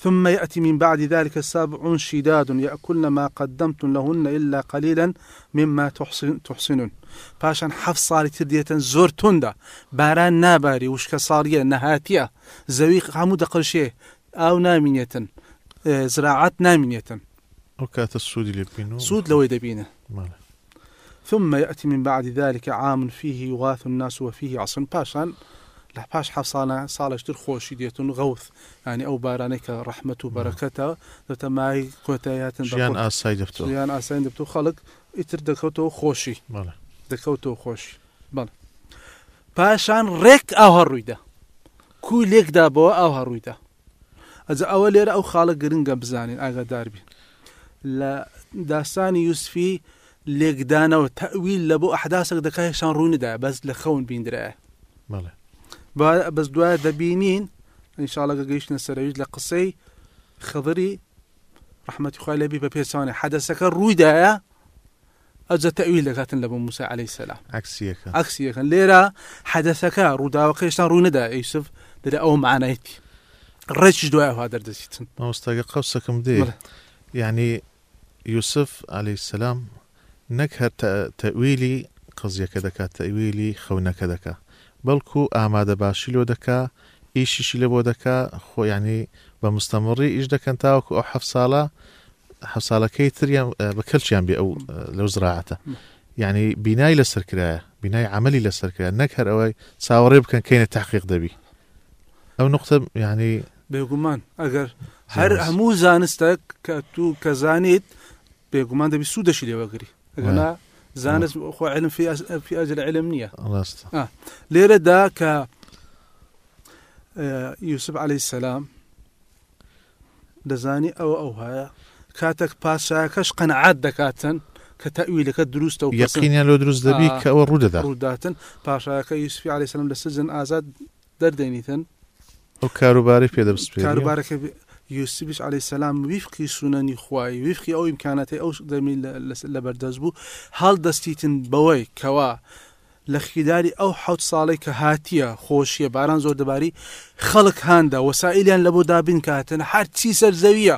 Speaker 3: ثم يأتي من بعد ذلك سبع شداد يأكلن ما قدمتم لهن إلا قليلا مما تحصن تحصنون پاشان حەف ساڵی تر دێتن زۆر توندا باران ناباری وشکە ساڵیە نەهاتیە زەوی هەموو دەقلشێ ئاو نامینێتن زراعات نامینێتن
Speaker 2: ئەو کاتە سوودی لێ بین و
Speaker 3: سوود لەوەی دەبینە
Speaker 2: بەڵێ
Speaker 3: ثم يأتي من بعد ذلك عام فيه يغاث الناس وفيه يعصرون پاشان لە پاش ح ساڵە ساڵشتر خۆشی دێتون غەوت ینی ئەو بارانێک کە ڕەحمت و بەرەکەتە دەتە مای کۆتایاتن
Speaker 2: ژیان ئاسایی دەفتەوە
Speaker 3: یان ئاسان دەبتو خەڵک ئیتر دەکەوتەوە خۆشی
Speaker 2: بەڵێ
Speaker 3: دەکەوتەوە خۆشی بڵ پاشان ڕێک ئاو هەڕوویدا کوی لێکدا بەوە ئاو هەڕوویدا ئەجە ئەوە لێرە ئەو خاڵە گرنگە بزانین ئاگاداربی لە داستانی یوسفی لێکدانەوە تەویل لە بۆ ئەحداسێک دەکایشان ڕوونیدا بەس لە خەون بیندرە
Speaker 2: بەڵێ
Speaker 3: بەس دوایە دەبینین ئینشاالەگە گەیشتە سەرەویت لە قسەی خەڵری ڕحمەتی خخوای لەبی بە پێچوانێ حەدەسەکە ڕوویدایە ئەجە تەویل دەکاتن لە بۆ موسى عليه سلام
Speaker 2: عکسیەکە
Speaker 3: عکسیەکەن لێرە حەدەسەکە ڕووداوەکەشتان ڕوونەدا ئەیسف دەرە ئەو معنایەتی ڕێکی دوای ئەوها دەردەچیتن
Speaker 2: مامۆستاگە قەوسەکەم دێ
Speaker 3: بڵێ.
Speaker 2: یعنی یوسف عليه السلام نەک هەر تە- تەویلی قزیەکە دەکات تەویلی خەونەکە دەکا بەڵکو ئامادە باشی لۆ دەکا ئیشیشی لە بۆ دەکا خۆ ینی بە مستەمڕی ئیش دەکەن تاوەکو ئەو حەف ساڵە حەف ساڵەکەی تریان بە کەلچیان بێ ئەو لەو زراعەتە یعنی بینای لەسەرکرایە بینای عملی لەسەرکرا نەک هەر ئەوەی چاوەڕێ بکەن کەینە تحقیق دەبی. ئەو نقطە ینی
Speaker 3: بێگومان ئەگەر هەر. هەموو زانستە کە تو کە زانیت بێگومان دەبی سوودەشی لێوەگری ئەگەنا زانست خۆ علم في أز- في ئەجل علم نییە
Speaker 2: ڕاستە
Speaker 3: لێرەدا کە آه، یوسف عليه السلام دەزانی ئەوە ئەو هەیە کاتێک پاشایەکەش قەنەعات دەکاتن کە تەویلەکە دروستە و پسند
Speaker 2: یەقینیان لۆ دروست دەبی
Speaker 3: آه.
Speaker 2: ئەوە ڕوودەدا
Speaker 3: ڕووداتن پاشایەکە یوسفی عليه السلام لە سجن ئازاد دەردەنیتن
Speaker 2: ئەو کاروباری پێدەبسپێ
Speaker 3: کاروبارەکە یوسیبش عليه السلام وفقی سنەنی خوای وفقی ئەو امکاناتی ئەو دەمی لە بەردەست بوو. هەڵ دەستیتن بەوەی کەوا لە خیداری ئەو حوت ساڵی کە هاتیە خۆشیە باران زۆر دەباری خەڵک هاندا وەسائلیان لە بۆ دابین کاتن هەرچی سەر زەویە؟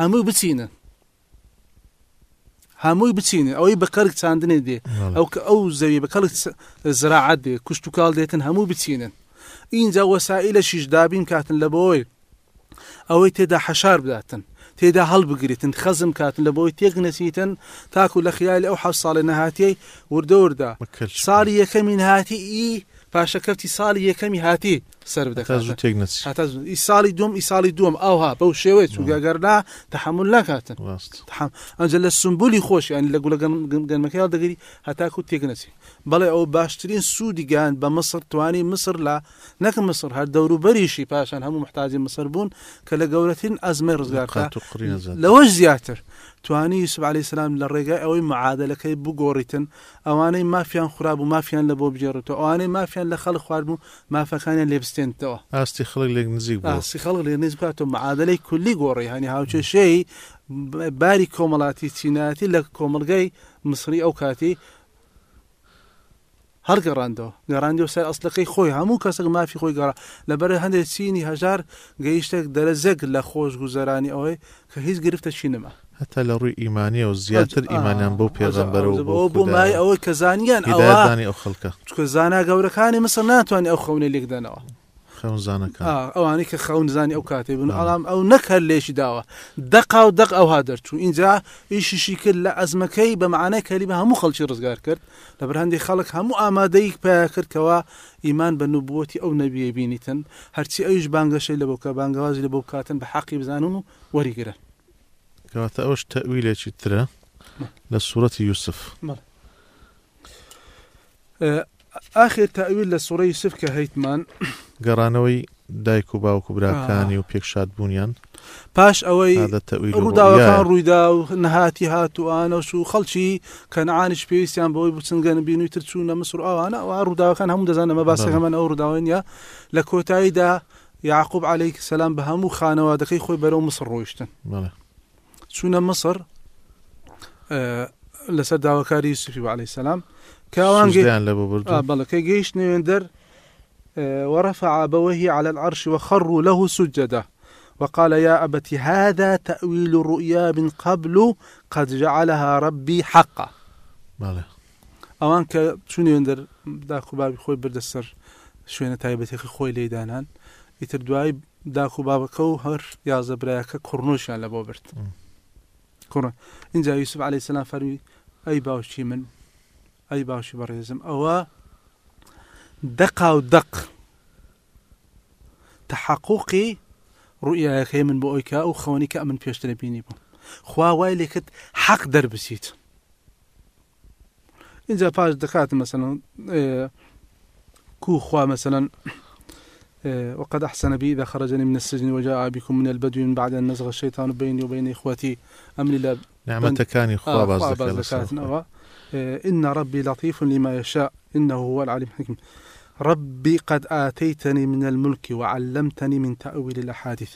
Speaker 3: هەمووی بچینن. هەمووی بچینن. ئەوەی بە کەرک چاندنێ دێ. ئەو کە ئەو زەوی بە کەڵک زراعات دێ کوشت و کاڵ دێتن هەموو بچینن. اینجا وەسائلە شیش دابین کاتن لە بۆی ئەوەی تێدا حەشار بداتن. تێدا هەڵ بگریتن خەزم کاتن لە بۆی تێک نەسیتن تاکو لە خیالی ئەو حە ساڵی نەهاتیەی وردە وردە ساڵی یەکەمی هاتی ئی پاشە کەفتی ساڵی یەکەمی هاتی سەر بدەکات ئیساڵی دوم ئیساڵی دوم. ئەوها بەو شێوەیە چوگەگەرنا تەحمل ناکاتن. ئەنج لە سمبولی خۆشیان لە گوڵە گەنمەکەیان دەگەری هەتاکو تێکنەچی بەڵێ ئەو باشترین سوودیگەیان بە مەسر توانی مسر لە نەکە مسر هەر دەوروبەریشی پاشان هەموو محتاجی مسر بوون کە لە گەورەترین ئەزمە ڕزگارکە لەوەش زیاتر. توانی عليه سلام لە ڕێگای ئەوەی معادلەکەی بگۆڕیتن ئەوانەی مافیان خراب و مافیان لە بۆ بجێڕێتەوە ئەوانەی مافیان لە خەڵ خواردبوو مافەکانیان لێبستێنتەوە
Speaker 2: ئاستی خەڵک لێک نزیک
Speaker 3: ئاسی خەڵک لێ نز بکاتەوە معادلەی کولی گۆڕی هەنی هاوچێشەی باری کۆمەڵاتی چیناتی لە کۆمەلگای مصری ئەو کاتی هەر گەڕاندەوە. گەڕاندی و سەر ئەسلەکەی خۆی هەموو کەسێک مافی خۆی گەڕا. لەبەر هەندێک چینی هەژار گەیشتێک دەرەزەک لە خۆش گوزەرانی ئەوەی کە هیچ گرفتە چی نەما
Speaker 2: هەتا لە ڕووی ئیمانیە و زیاتر ئیمانیان بۆ پێغەمبەر و
Speaker 3: بۆ مای ئەوەی کە زانیان ئەوە
Speaker 2: هیدایەتدانی ئەو خەڵکە.
Speaker 3: چکە زانا گەورەکانی مسە ناتوانانی ئەو خەونە لێکدانەوە
Speaker 2: خەونزانەکان
Speaker 3: آه، ئەوانی کە خەون زانی ئەو کاتێ بن. ئەڵام ئەو نەک هەر لێشی داوە. دقا و دق ئەو ها دەرچوو. اینجا ئیشیشی کرد لە ئەزمەکەی بە معنای کەلی بە هەموو خەڵکی ڕزگار کرد. لە بەرهەندی خەڵک هەموو ئامادەی پیا کردکەوە ئیمان بە نوبووەتی ئەو نەبیە بینیتن. هەرچی ئەوش بانگەشەی لە بۆکە بانگوازی لە بۆ بکاتن بە حەقی بزانن و وەریگرن.
Speaker 2: کەواتە ئەوش تەویلێکی ترە لە سوورەتی یوسف.
Speaker 3: آخر تأویل لە سوڕی یوسف کە هەیتمان.
Speaker 2: گەڕانەوەی دایک و باوک و براکانی و پێکشاد بوونیان.
Speaker 3: پاش ئەوەی
Speaker 2: هذا التأويل
Speaker 3: ڕووداوەکان
Speaker 2: الرؤيا.
Speaker 3: ڕوویدا و نەهاتی هاتووانەش و خەڵکی کەنعانیش پێویستیان بەوەی بچنگەن بینوی تر چوونە مسر ئەوانە ئەو ڕووداوەکان هەموو دەزانەمە باسەکەمان ئەو ڕووداوێنە لە کۆتاییدا یعقوب عليهەیک سەسلام بە هەموو خانەوادەکەی خۆی بەرەو مسر ڕۆیشتن.
Speaker 2: بەڵێ
Speaker 3: چوونە مسر آه، لەسەر داواکاری یوسفی عليه سلام کاوان
Speaker 2: سوزدەیان لە
Speaker 3: آه بلى كي جيش نيندر آه، ورفع أبويه على العرش وخروا له سجدا وقال يا أبت هذا تأويل الرؤيا من قبل قد جعلها ربي حقا. ئەوان کە چونێندەر داخ و بابی خۆی بردەسەر شوێنە تایبەتێکی خۆی لێدانان ئیتر دوای داخ و بابەکە و هەر یازە برایەکە کوڕنوشیان لە بۆ برد.
Speaker 2: م.
Speaker 3: کوڕ اینجا یوسف عليه السلام فەرمی ئەی باوشی من ئەی باشی بەڕێزم ئەوە دقا و دق تحققی ڕوئایەکەی من بۆ ئەویکە ئەو خەوەنی کە ئەمن پێشترە بینی بوو خوا وای لێکت حەق دەربسیت دەکات مثلا آه، كو خوا مثلا آه، وقد أحسن بي إذا خرجني من السجن وجاء بكم من البدو من بعد أن نزغ الشيطان بيني وبين إخوتي. أمري لا
Speaker 2: نعمەتەکانی خوا
Speaker 3: آه، آه، إن ربي لطيف لما يشاء. إنه هو العليم الحكيم. ربي قد آتيتني من الملك وعلمتني من تأويل الأحاديث.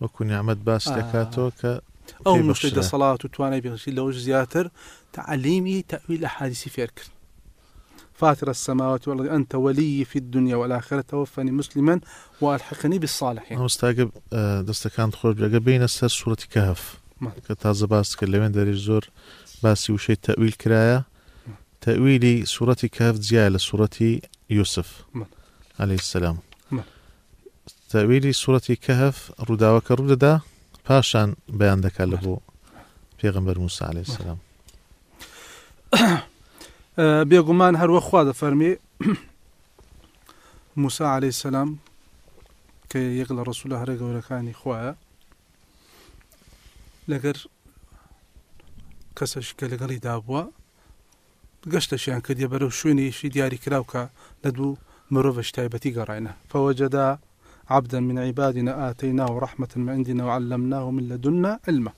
Speaker 2: وەکو نیعممەد باس
Speaker 3: آه.
Speaker 2: دەکاتەوە کە
Speaker 3: أو
Speaker 2: في بشرة.
Speaker 3: الصلاة وتواني بغشي لو زياتر. تعليمي تأويل أحاديث فيرك فاتر السماوات والأرض. أنت ولي في الدنيا والآخرة توفني مسلما وألحقني بالصالحين.
Speaker 2: ئەمستاگە دەستەکان خۆش بێگە بینە سەر سوورەتی کەهف
Speaker 3: مە.
Speaker 2: کە تازە باس کرد لەوێن دەریش زۆر باسی وشەی تەویل کرایە تەویلی سوورەتی کەف جیای لە سوورەتی یوسف. عليه السلام. تەویلی سوورەتی کەهف ڕووداوەکە ڕوودەدا پاشان بەیان دەکات لە بۆ پێغمبەر موسا عليه السلام.
Speaker 3: آه، بێگومان هەروە خوا دەفەرمێ موسا عليه السلام کە یەک لە ڕسوولە هەرە گەورەکانی خوایە لەگەر کەسەش کە لەگەڵی دابووە گەشتەشیان کردیە بەرەو شوێنیشی دیاری کراوکە لە دوو مرۆڤش تایبەتی گەڕینە عبدا من عبادنا آتيناه رحمة من عندنا وعلمناه من لدنا علما.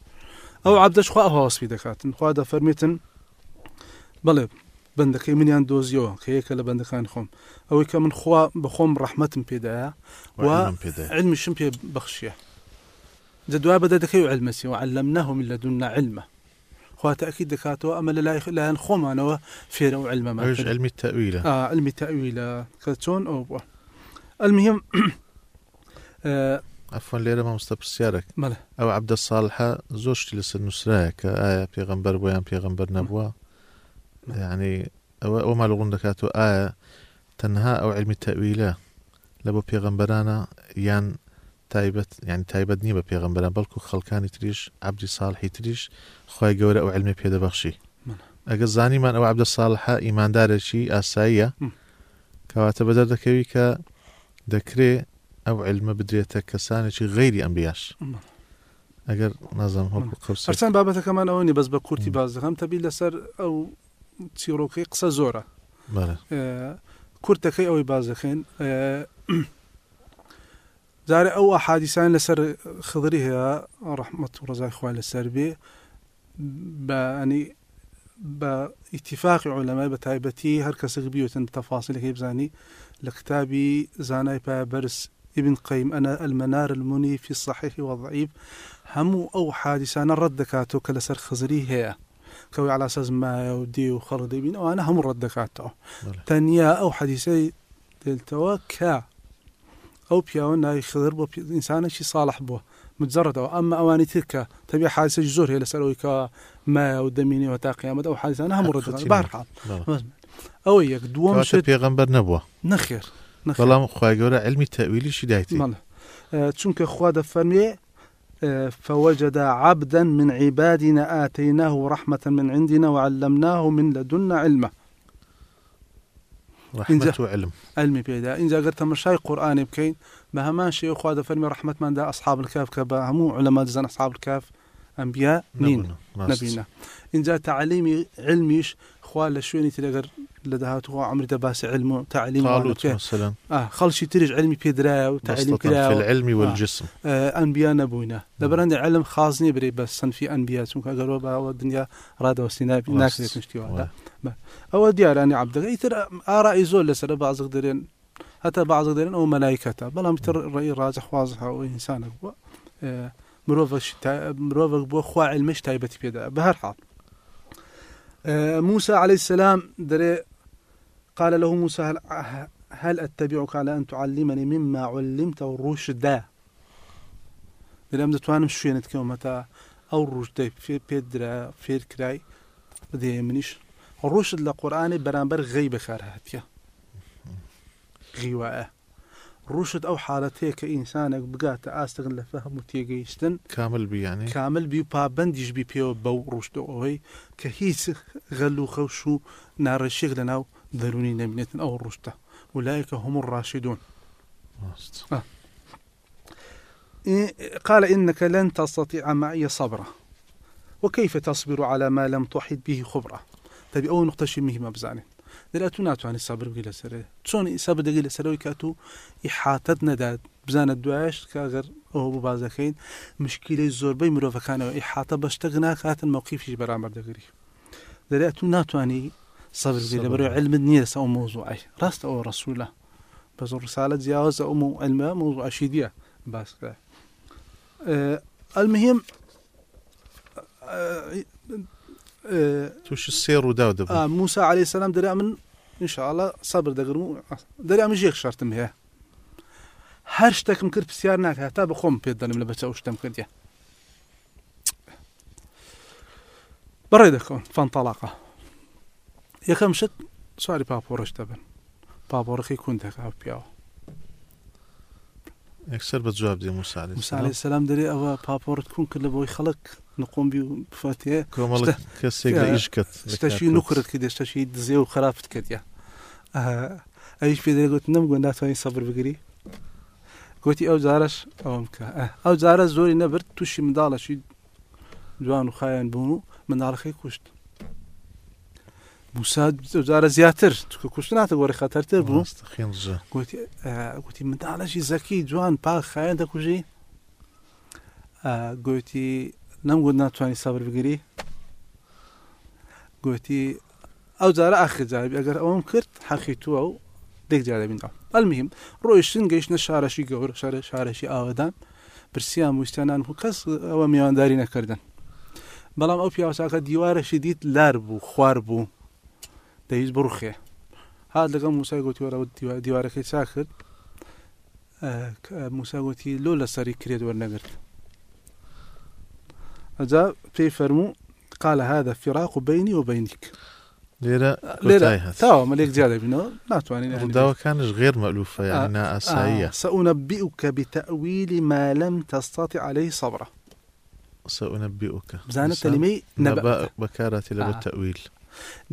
Speaker 3: أو عبدش أو وصفي دكاتن. خوا دا فرميتن. بەندەکەی منیان دۆزیەوە کە یەکە لە بەندەکان خۆم ئەوەی کە من خوا بەخۆم ڕەحمەتم پێدایە و. علمشم پێ بەخشیە جا دوای بەدە دەکەی و علمەسی و علمناه من لدنا علمە خوا تأكيد دەکاتەوە ئەمە لە لای لایەن خۆمانەوە فێرە و کرد.
Speaker 2: علمی تەویلە
Speaker 3: آه علمی تأويلة كتون أو بوا المهم آه
Speaker 2: ئەفۆن لێرە مامۆستا پرسیارێک ئەو عبدە ساڵحە زۆر شتی لەسەر نووسراە کە ئایا پێغمبەر بۆیان پێغمبەر نەبووە یعنی ئەوە ئەو ماڵغون دەکاتەوە ئایا تەنها ئەو علمی تەویلە لە بۆ پێغمبەرانە یان تایبەت یعنی تایبەت نییە بە پێغمبەران بەڵکو خەڵکانی تریش عبدی ساڵحی تریش خی گەورە ئەو علمی پێدەبەخشی ئەگە زانیمان ئەو عبدە ساڵحە ئیماندارێکی ئاساییە. کەواتە بەدەر دەکەوی کە دەکرێ ئەو علمە بدرێتە کەسانێکی غیری ئەمبیاش
Speaker 3: م.
Speaker 2: ئەگەر نازم هەڵکو قوس
Speaker 3: هەرچەند بابەتەکەمان بەس بە کورتی
Speaker 2: م.
Speaker 3: باز دەکەم تەبی لەسەر ئەو چیرۆکەی قسە زۆرە
Speaker 2: بەڵێ
Speaker 3: آه، کورتەکەی ئەوەی باز دەکەین آه، ئەو ئاحادیسان لەسەر خضری هەیە ڕحمت و ڕزای خوای لەسەر بێ بە ئەنی بە ئیتیفاقی علەمای بە تایبەتی هەر کەسێک بیوتن تەفاسیلەکەی بزانی لە کتابی زانای پای بەرز ابن قیم ئەنە المەنار المنی في الصحيح والضعيف هەموو ئەو حادیسانە ڕەت دەکاتەوە کە لەسەر خزری هەیە کەوی على ساز مایە و دێ و خەڵ دەبین ئەوانە هەموو ڕەت دەکاتەوە
Speaker 2: بەڵێ.
Speaker 3: تەنیا ئەو حەدیسەی دێتەوە کە ئەو پیاوە ناوی خضر بۆ پی- ئینسانێکی ساڵح بووە مجرڕەوە ئەمە ئەوانی ترکە تەبی حادسەی زۆر هەیە لەسەرەوەی کە مایە و دەمینەوە تا قیامەت ئەو حادیسانە هەموو ڕەت
Speaker 2: خەڵکی
Speaker 3: بارحال
Speaker 2: بەڵێ.
Speaker 3: ئەوە یەک دووەم
Speaker 2: کەواتە
Speaker 3: شت
Speaker 2: پێغمبەر نەبووە
Speaker 3: نەخێر نخير.
Speaker 2: بەڵام خخوای گەورە علمی تەویلیشی دایتی
Speaker 3: مەڵێ آه، چونکە خوا آه، فوجد عبدا من عبادنا آتيناه رحمة من عندنا وعلمناه من لدنا علما.
Speaker 2: ڕحمەت و علم
Speaker 3: علمي بيدا. إن جاء قلت مشاي قرآن بكين ما همان شيء خوا دەفەرمێ رحمة من دا أصحاب الكهف كبا. همو علماء دزان أصحاب الكهف. أنبياء نين. نبينا. إن جاء تعليمي علميش خوا لشويني تلقر لدهات هو عمري دباس علم وتعليم
Speaker 2: طالوت
Speaker 3: وعلم.
Speaker 2: مثلا.
Speaker 3: آه خلشي ترج علمي بيدرا وتعليم
Speaker 2: بسطة في
Speaker 3: كلا
Speaker 2: العلم والجسم.
Speaker 3: آه أنبياء نبوينا. لبرند علم خاص نبري بس في أنبياء. سمك قالوا بقى الدنيا راد وسينا ناس
Speaker 2: راست.
Speaker 3: نشتي
Speaker 2: واه.
Speaker 3: ولا أو ديار أنا عبد يتر آراء يزول لسر بعض قدرين حتى بعض قدرين أو ملائكته بلا متر الرأي راجح واضح أو إنسان هو. آه مروفك شتا مروفك بو خوا علمش بيدا بهر حال. آه موسى عليه السلام دري قال له موسى هل, هل أتبعك على أن تعلمني مما علمت الرشدا لم دەتوانم شوێنت کەومەتا ئەو ڕژدەی فێ پێدرا فێرکرای بدێ منیش ڕۆشت لە قورآانی بەرامبەر غەی بەکار هاتیە غیواە ڕوشت ئەو حالەتەیە کە ئینسانێک بگاتە ئاستەگن لە فەهم و تێگەیشتن
Speaker 2: كامل بي يعني؟
Speaker 3: کامل بی و پابندیش بی پێوە بەو ڕشتەوەی کە هیچ غەل و خەوش و ناڕێشێک لە نەبینێتن ئەو ڕشتە ولایکە هەموو ڕاشیدون
Speaker 2: راست.
Speaker 3: إيه- قال إنك لن تستطيع معي صبرا. وكيف تصبر على ما لم تحط به خبرة تبي أول نقطة شيء مهمة بزاني. دلاتو ناتو عن الصبر بقيل سري. تشون صبر دقيل سري كأتو إحاطة نداد بزانة دواش كاغر أو ببازكين مشكلة زور بي مروفا كان إحاطة باشتغنا كات الموقف شي برامر دقري. دلاتو ناتو عني صبر. برو علم النية أو موضوعي راست أو رسوله. بس الرسالة أو مو علم موضوع شيدية بس. آه المهم آه آه
Speaker 2: توش السير وداو دبا
Speaker 3: آه موسى عليه السلام دري من إن شاء الله صبر دقرمو دري من جيك شرطم هي هر مكر بسيار ناك هتا بخوم بيدن لبتا وشتم كرديا بريدكم فانطلقه یەکەم شت سواری پاپۆڕش دەبن. پاپۆڕخی
Speaker 2: کوندەکە پیاوە. یەکسەر بە جواب
Speaker 3: دی مسالی
Speaker 2: مسالی
Speaker 3: سەسلام دەرێ ئەوە پاپۆرت کوون کرد لە بۆی خەڵک نقۆمبی و
Speaker 2: بفاتێ کۆمەڵ
Speaker 3: کەسێک
Speaker 2: ئیشکت
Speaker 3: شتەشی نوکرت کە دێشتەشی دزێ و خراپت کردیا ئەویش پێ دەگوت نم گوۆ ناتوانین سەبر بگری. گوتی ئەو جارش ئەوم کە ئەو جارە زۆری نەبرد تووشی منداڵەشی جوان و خایان بوون و منداڵەکەی کوشت. بوسادزارە
Speaker 2: زیاتر. توکە کوشت
Speaker 3: ناتە گۆڕی خەتەرتر بوو. گوتی منداڵەشی زەکی جوان پاک خایەن دەکوژی. گوتی نەمگووت ناتوانانی سابر بگری گوتی ئەو جارە ئاخجاربی ئەگەر ئەوم کرد حەقی توە و دێک جارە بینەوە ئەلمیم ڕۆیشتن گەیشتە شارەشی گەور شارە شارەشی ئاوەدان. پرسیان وستیانان و کەس ئەوە میوانداری نەکردن. بەڵام ئەو پیاوساکە دیوارەشی دیت لار بوو خوار بوو. دەویست بڕوخێ هات لەگەڵ موسای گوتیوەرەوە دیوارەکەی چا کرد آه، آه، گوتی لۆ لە سەری کرێت وەرنەگرت ئەجا پێی فەرموو قال هذا فراق بيني وبينك.
Speaker 2: ليرة
Speaker 3: لێرە
Speaker 2: هات
Speaker 3: تاوە مەلێک جیا دەبینەوە ناتوانین يعني
Speaker 2: كانش غير مألوفة يعني
Speaker 3: آه.
Speaker 2: إنها
Speaker 3: آه.
Speaker 2: أسائية
Speaker 3: سأنبئك بتأويل ما لم تستطع عليه صبرا.
Speaker 2: سأنبئك.
Speaker 3: تەلیمەی نەبە
Speaker 2: نبأ بكارة لبا
Speaker 3: آه.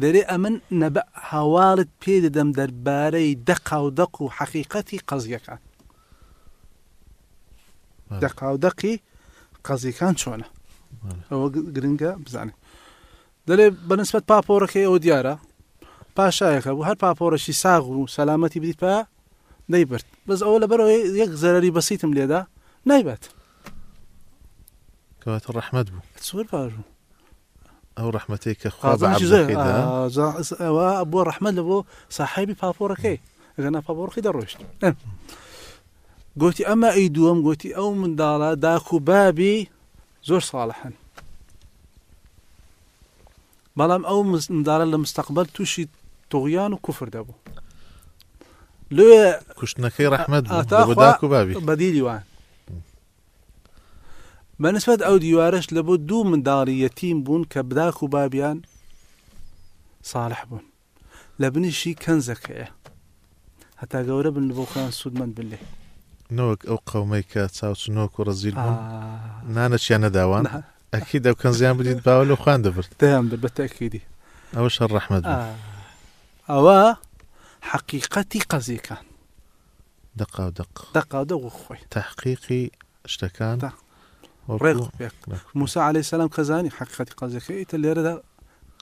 Speaker 3: دەرێ ئەمن نەبە هەواڵت پێ دەدەم دەربارەی دەقا و دەق و حەقیقەتی قەزیەکان.
Speaker 2: بەڵێ.
Speaker 3: دەقا و دەقی قەزیەکان چۆنە. ئەوە گرنگە بزانێ دەڵێ بەنسبەت پاپۆڕەکەی ئەوە دیارە پاشایەکە بوو. هەر پاپۆڕەشی ساغ و سەلامەتی بدیت پا دەیبرد بەس ئەوە لەبەرەوەی یەک زەرری بەسیتم لێدا نایبات.
Speaker 2: كوات الرحمة بو
Speaker 3: سوور پاژوو
Speaker 2: أو رحمتيك أخوة
Speaker 3: قازانشی
Speaker 2: بعبد
Speaker 3: زۆر
Speaker 2: كده
Speaker 3: آه، زا- ئەوە بۆ ڕەحمە لە بۆ ساحیبی پاپۆڕەکەی ئەگەنا پاپۆڕخی دەڕۆشت ئەم. گوتی ئەمە ئەی دووەم گوتی ئەو منداڵە داک و بابی زۆر ساڵحن بەڵام ئەو مس- منداڵە لە مستەقبل تووشی تۆغیان و کوفر دەبوو لێ
Speaker 2: كشتنكي رحمة بو
Speaker 3: آتا
Speaker 2: لبو
Speaker 3: خوا-
Speaker 2: داكو بابي.
Speaker 3: بەدیلی وان. بەنسبەت ئەو دیوارش لە بۆ دوو منداڵی یەتیم بوون کە بداک و بابیان ساڵح بوون لە بنیشی کەنزەکەیە هەتا گەورە بن بۆ خۆیان سوودمەند بن لێ
Speaker 2: نەوەک ئەو قەومەی کە چاوچنۆک و ڕزیل
Speaker 3: آه.
Speaker 2: نانەچیان نەداوان. ئەکی دەوکەن زیان بدیت باوە لە خوان دەبرد
Speaker 3: دەیان بر بە تەکیدی
Speaker 2: ئەوە شەر ڕەحمەد.
Speaker 3: آه. ئەوە حقیقەتی قەزیەکان
Speaker 2: دقا دق.
Speaker 3: دەقا دە خۆی
Speaker 2: تحقیقی شتەکان
Speaker 3: ڕێک پێک موسا عليه سلام کەزانی حقیقەتی قەزەکە ئیتە لێرەدا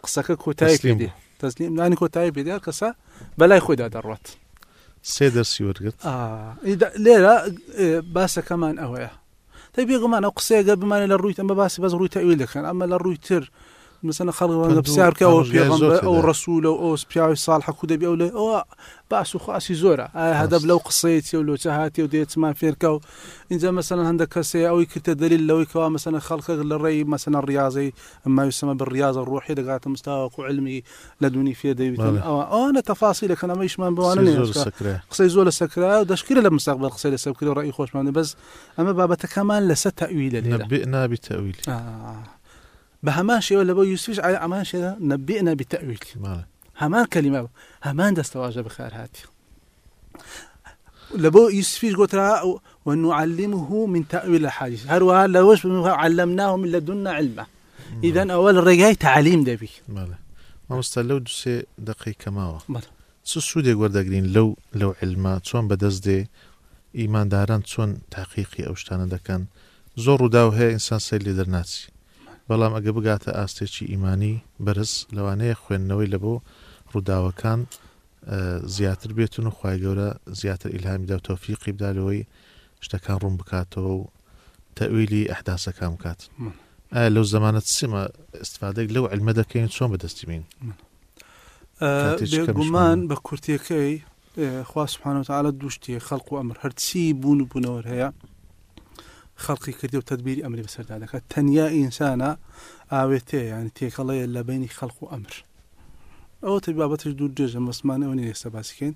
Speaker 3: قسەکە کۆتایی پێدێ تەسلیم نانی کۆتایی پێدار کەسە بەلای خۆیدا دەڕات
Speaker 2: سێ دەرسی وەرگرت
Speaker 3: آه. ئیدا- لێرە آه، باسەکەمان ئەوەیە دەی بێگومان ئەو قسەیەگە بمانێت لە ڕووی ئەمە باسی بەس ڕووی تەویل دەکەن ئەمە لە ڕووی تر مثلا خەڵک
Speaker 2: پندو-
Speaker 3: پرسیارکە ئەو
Speaker 2: ئامۆژگاری زۆر
Speaker 3: پێغەمبەر ئەو
Speaker 2: تێدا.
Speaker 3: ڕسوولە و ئەو پیاوی ساڵ حەکو دەبی ئەو لێ ئەوە بأس و خاسی زۆرە ئایا هەدەب لەو قسەیەتی و لۆچە هاتی و دێتمان فێرکە و اینجا مەسەن هەندە کەسێ ئەوی کردە دلیل لەوەی کەوا مەسەنە خەڵکە لە ڕێی مەسەنە ڕاضی ئەماویسەمە بە ڕاضە ڕۆحی دەگاتە مستاوەکو علمی لە دونی فێ دەویتن
Speaker 2: بەڵێ.
Speaker 3: ئەوە ئەوانە تەفاسی لەکەن ئەمەیشمان بوانە
Speaker 2: سێ
Speaker 3: نێ
Speaker 2: زۆر سەکرای
Speaker 3: قسەی زۆر لە سەکرا و دەشکرە لە مستقبل قسەی لە سەکرد و ڕێی خۆشمانە بەس ئەمە بابەتەکەمان لەسەر تەوی لە لێرە
Speaker 2: نەبێ نابی تەویلی
Speaker 3: آه. لە بۆ یوسفش ئایا ئەمان شێدا نەبێنە بتەویل
Speaker 2: ماڵێ
Speaker 3: هەمان کەلیمە بوو. هەمان دەستەواژە بخار هاتی لە بۆ یوسفیش گوترا ونعلمه من تأويل الحديث. هەروەها لەوەش علمناه من لدنا علما. إذا أول تعلیم دەبی
Speaker 2: ماڵێ مامۆستا لەو دوسێ دقی کەماوە
Speaker 3: بەڵێ.
Speaker 2: چ سوودێک وەردەگرین لەو لەو علما چۆن بەدەست دێ ئیمانداران چۆن تاقیقی ئەو شتانە دەکەن زۆر ڕوودا و هەیە ئینسان سەر لێ دەرناچی بەڵام ئەگە بگاتە ئاستێکی ئیمانی بەرز لەوانەیە خوێندنەوەی لە بۆ ڕووداوەکان زیاتر بێتون و خی گەورە زیاتر ئیلهامیدا تۆفیقی بدالەوەی شتەکان ڕوون بکاتەوە و تەویلی ئەحداسەکان بکات. لەو زمانەت سمە استفادێک لەو علمە دەکەین چۆن بەدەستی بین؟ کاتێک کەمیش
Speaker 3: بێگومان
Speaker 2: ماوە.
Speaker 3: بە کورتەکەی خوا سبحانه وتعالى دوشتێ خەڵق و ئەمر هەرچی بوون و بوونەوە هەیە؟ خەڵقی کردی و تدبیری ئەمری بەسەردا دەکات. تەنیا ئینسانە ئاوێتێ یان تێکەڵەیە لە بینی خەڵق و ئەمر. ئەوە تی بابەتش دوور درێژە مەسمانەوە نی ئێستا باسیکەین.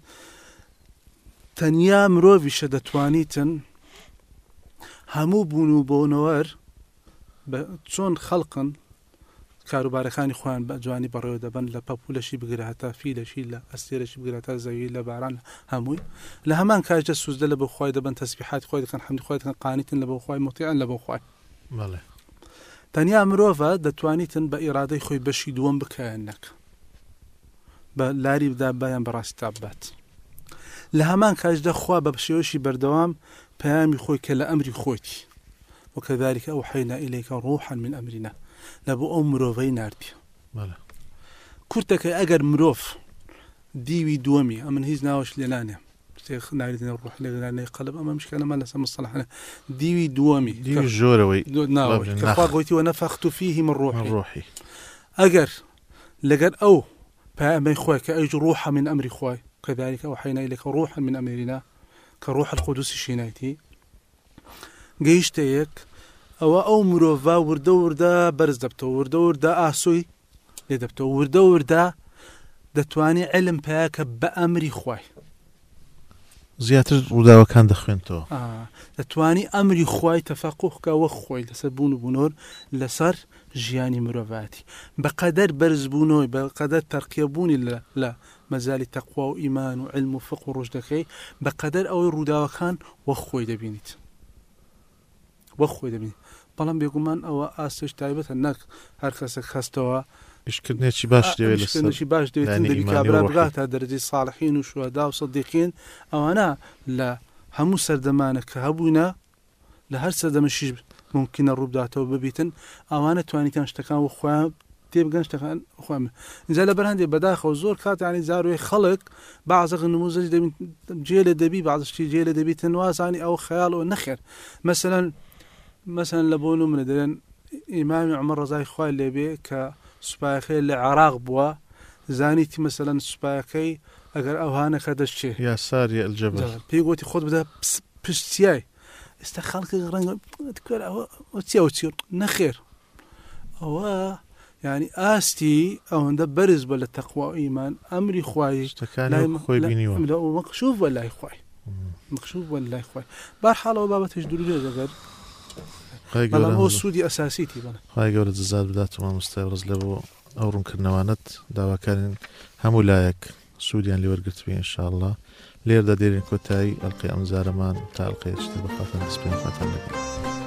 Speaker 3: تەنیا مرۆڤیشە دەتوانیتن هەموو بوون و بۆنەوەر بە چۆن خەڵقن کاروبارەکانی خۆیان بە جوانی بەڕێوە دەبن لە پەپولەشی بگرە هەتا فیلەشی لە ئەستێرەشی بگرێتە زەوی لە باران هەمووی. لە هەمان کاژە سوزدە لە خۆی دەبن تەسبیحات خۆی دەکەن حمدی خۆی دەکەن قانیتن لە بۆ خۆی مطیعن لە
Speaker 2: بەڵێ
Speaker 3: تەنیا مرۆڤە دەتوانیتن بە ئیرادەی خۆی بەشی دووەم بکەنەک بە لاری بدا بایان بەڕاستی تابات لە هەمان کاژدا خوا بە شێوەشی بەردەوام پەیامی خۆی کە لە ئەمری خۆیتی وكذلك أوحينا إليك روحا من أمرنا. لبو أو مرۆڤەی نردی کورتەکە ئەگەر مرۆڤ دیوی دووەمی ئەمن هیچ ناوەش لێنانێ ناردن ڕح لێنانەی قەلب ئەمە مشکەنەمە لەسە مصلحانە دیوی دووەمی
Speaker 2: ژۆرەوەی.
Speaker 3: کەخوا گوتی وە نەفەخت و فیه من ڕۆحی ئەگەر لەگەر ئەو پامەی خۆی کە ئەیج ڕوحە من ئەمری خۆی كذلك أوحينا إليك روحا من أمرنا كروح القدس شينايتي گەیشتەیەک ئەوە ئەو مرۆڤ وردە وردە بەرز دەبتەوە وردە وردە ئاسووی لێ دەبتەوە وردە وردە دەتوانێت علم پیاکە بە ئەمری خۆی.
Speaker 2: زیاتر ڕووداوەکان دەخوێنەوە
Speaker 3: دەتوانی ئەمری خی تەفاقوخکەوە خۆی لەسەر بوون و بوونۆر لەسەر ژیانی مرۆڤاتی. بەقەدەر بەرزبوونەوەی بەقەدەر تەرقیەبوونی لە لە مەزای تەقوا و ئیمان و علم و فق و ڕۆژ دەکەی بەقەدەر ئەوەی ڕووداوەکان وە خۆی دەبینیت. وە خۆی دەبین بەڵام بێگومان ئەوە ئاستش تایبەتە نەک هەر کەسە خستەوە.
Speaker 2: شکردنێکی باش دەوێت لەسەر
Speaker 3: شکردنشی باش
Speaker 2: لانی
Speaker 3: دەوێت
Speaker 2: ئیمانی
Speaker 3: کابرا
Speaker 2: و ڕۆحی.
Speaker 3: بگاتە دەرەجی ساڵحین و شوهدا و سەدیقین ئەوانە لە هەموو سەردەمانە کە هەبووینە لە هەر سەردەمەشیش ممکنە ڕووداتەوە ببیتن. ئەوانە توانیتان شتەکان و خۆیان تێبگەن شتەکان خۆم اینجا لە بەرهندێ بەداخەوە زۆر کاتانی زاروی خەڵک بعضق نموزج جێ لە دەبی بعضشتی جێ لە دەبیتن وازانی ئەو خەیاڵ و نەخێر. مثلەن مثلەن لە بۆ منە دەرێن ئیمامی عمە ڕزای خوای لێبێ کە سوپایەکەی لە عراق بووە زانیتی مثلەن سوپایەکەی ئەگەر ئەوهانەکە دەستچێ
Speaker 2: یا ساری ئەلجەبە
Speaker 3: پێی گوتی خۆت بدە پس- پشتیای ئێستا خەڵک ڕەنگە چی چی نەخێر ئەوە ینی ئاستی ئەوەندە بەرز بە لە تەخوا و ئیمان ئەمری خوای
Speaker 2: شتەکانی خۆی بینیوە
Speaker 3: مەخشوف بە لای خوای مەخشوف بە لای خوای بار حاڵەوە بابەتش دروێ دەگەر
Speaker 2: خی
Speaker 3: بەڵام
Speaker 2: بۆ
Speaker 3: سوودی ئەساسیتی بن
Speaker 2: خی گەورە جززاد بداتمان مستەڕز لە بۆ ئەو ڕوونکردنەوانت داواکارین هەموو لایەک سوودیان لێوەرگرتوی انشاءله لێردا دێرین کۆتایی ئەلقی ئەمزارەمان تاڵقێ بخاتن دەستپێن خاتان لەگەن.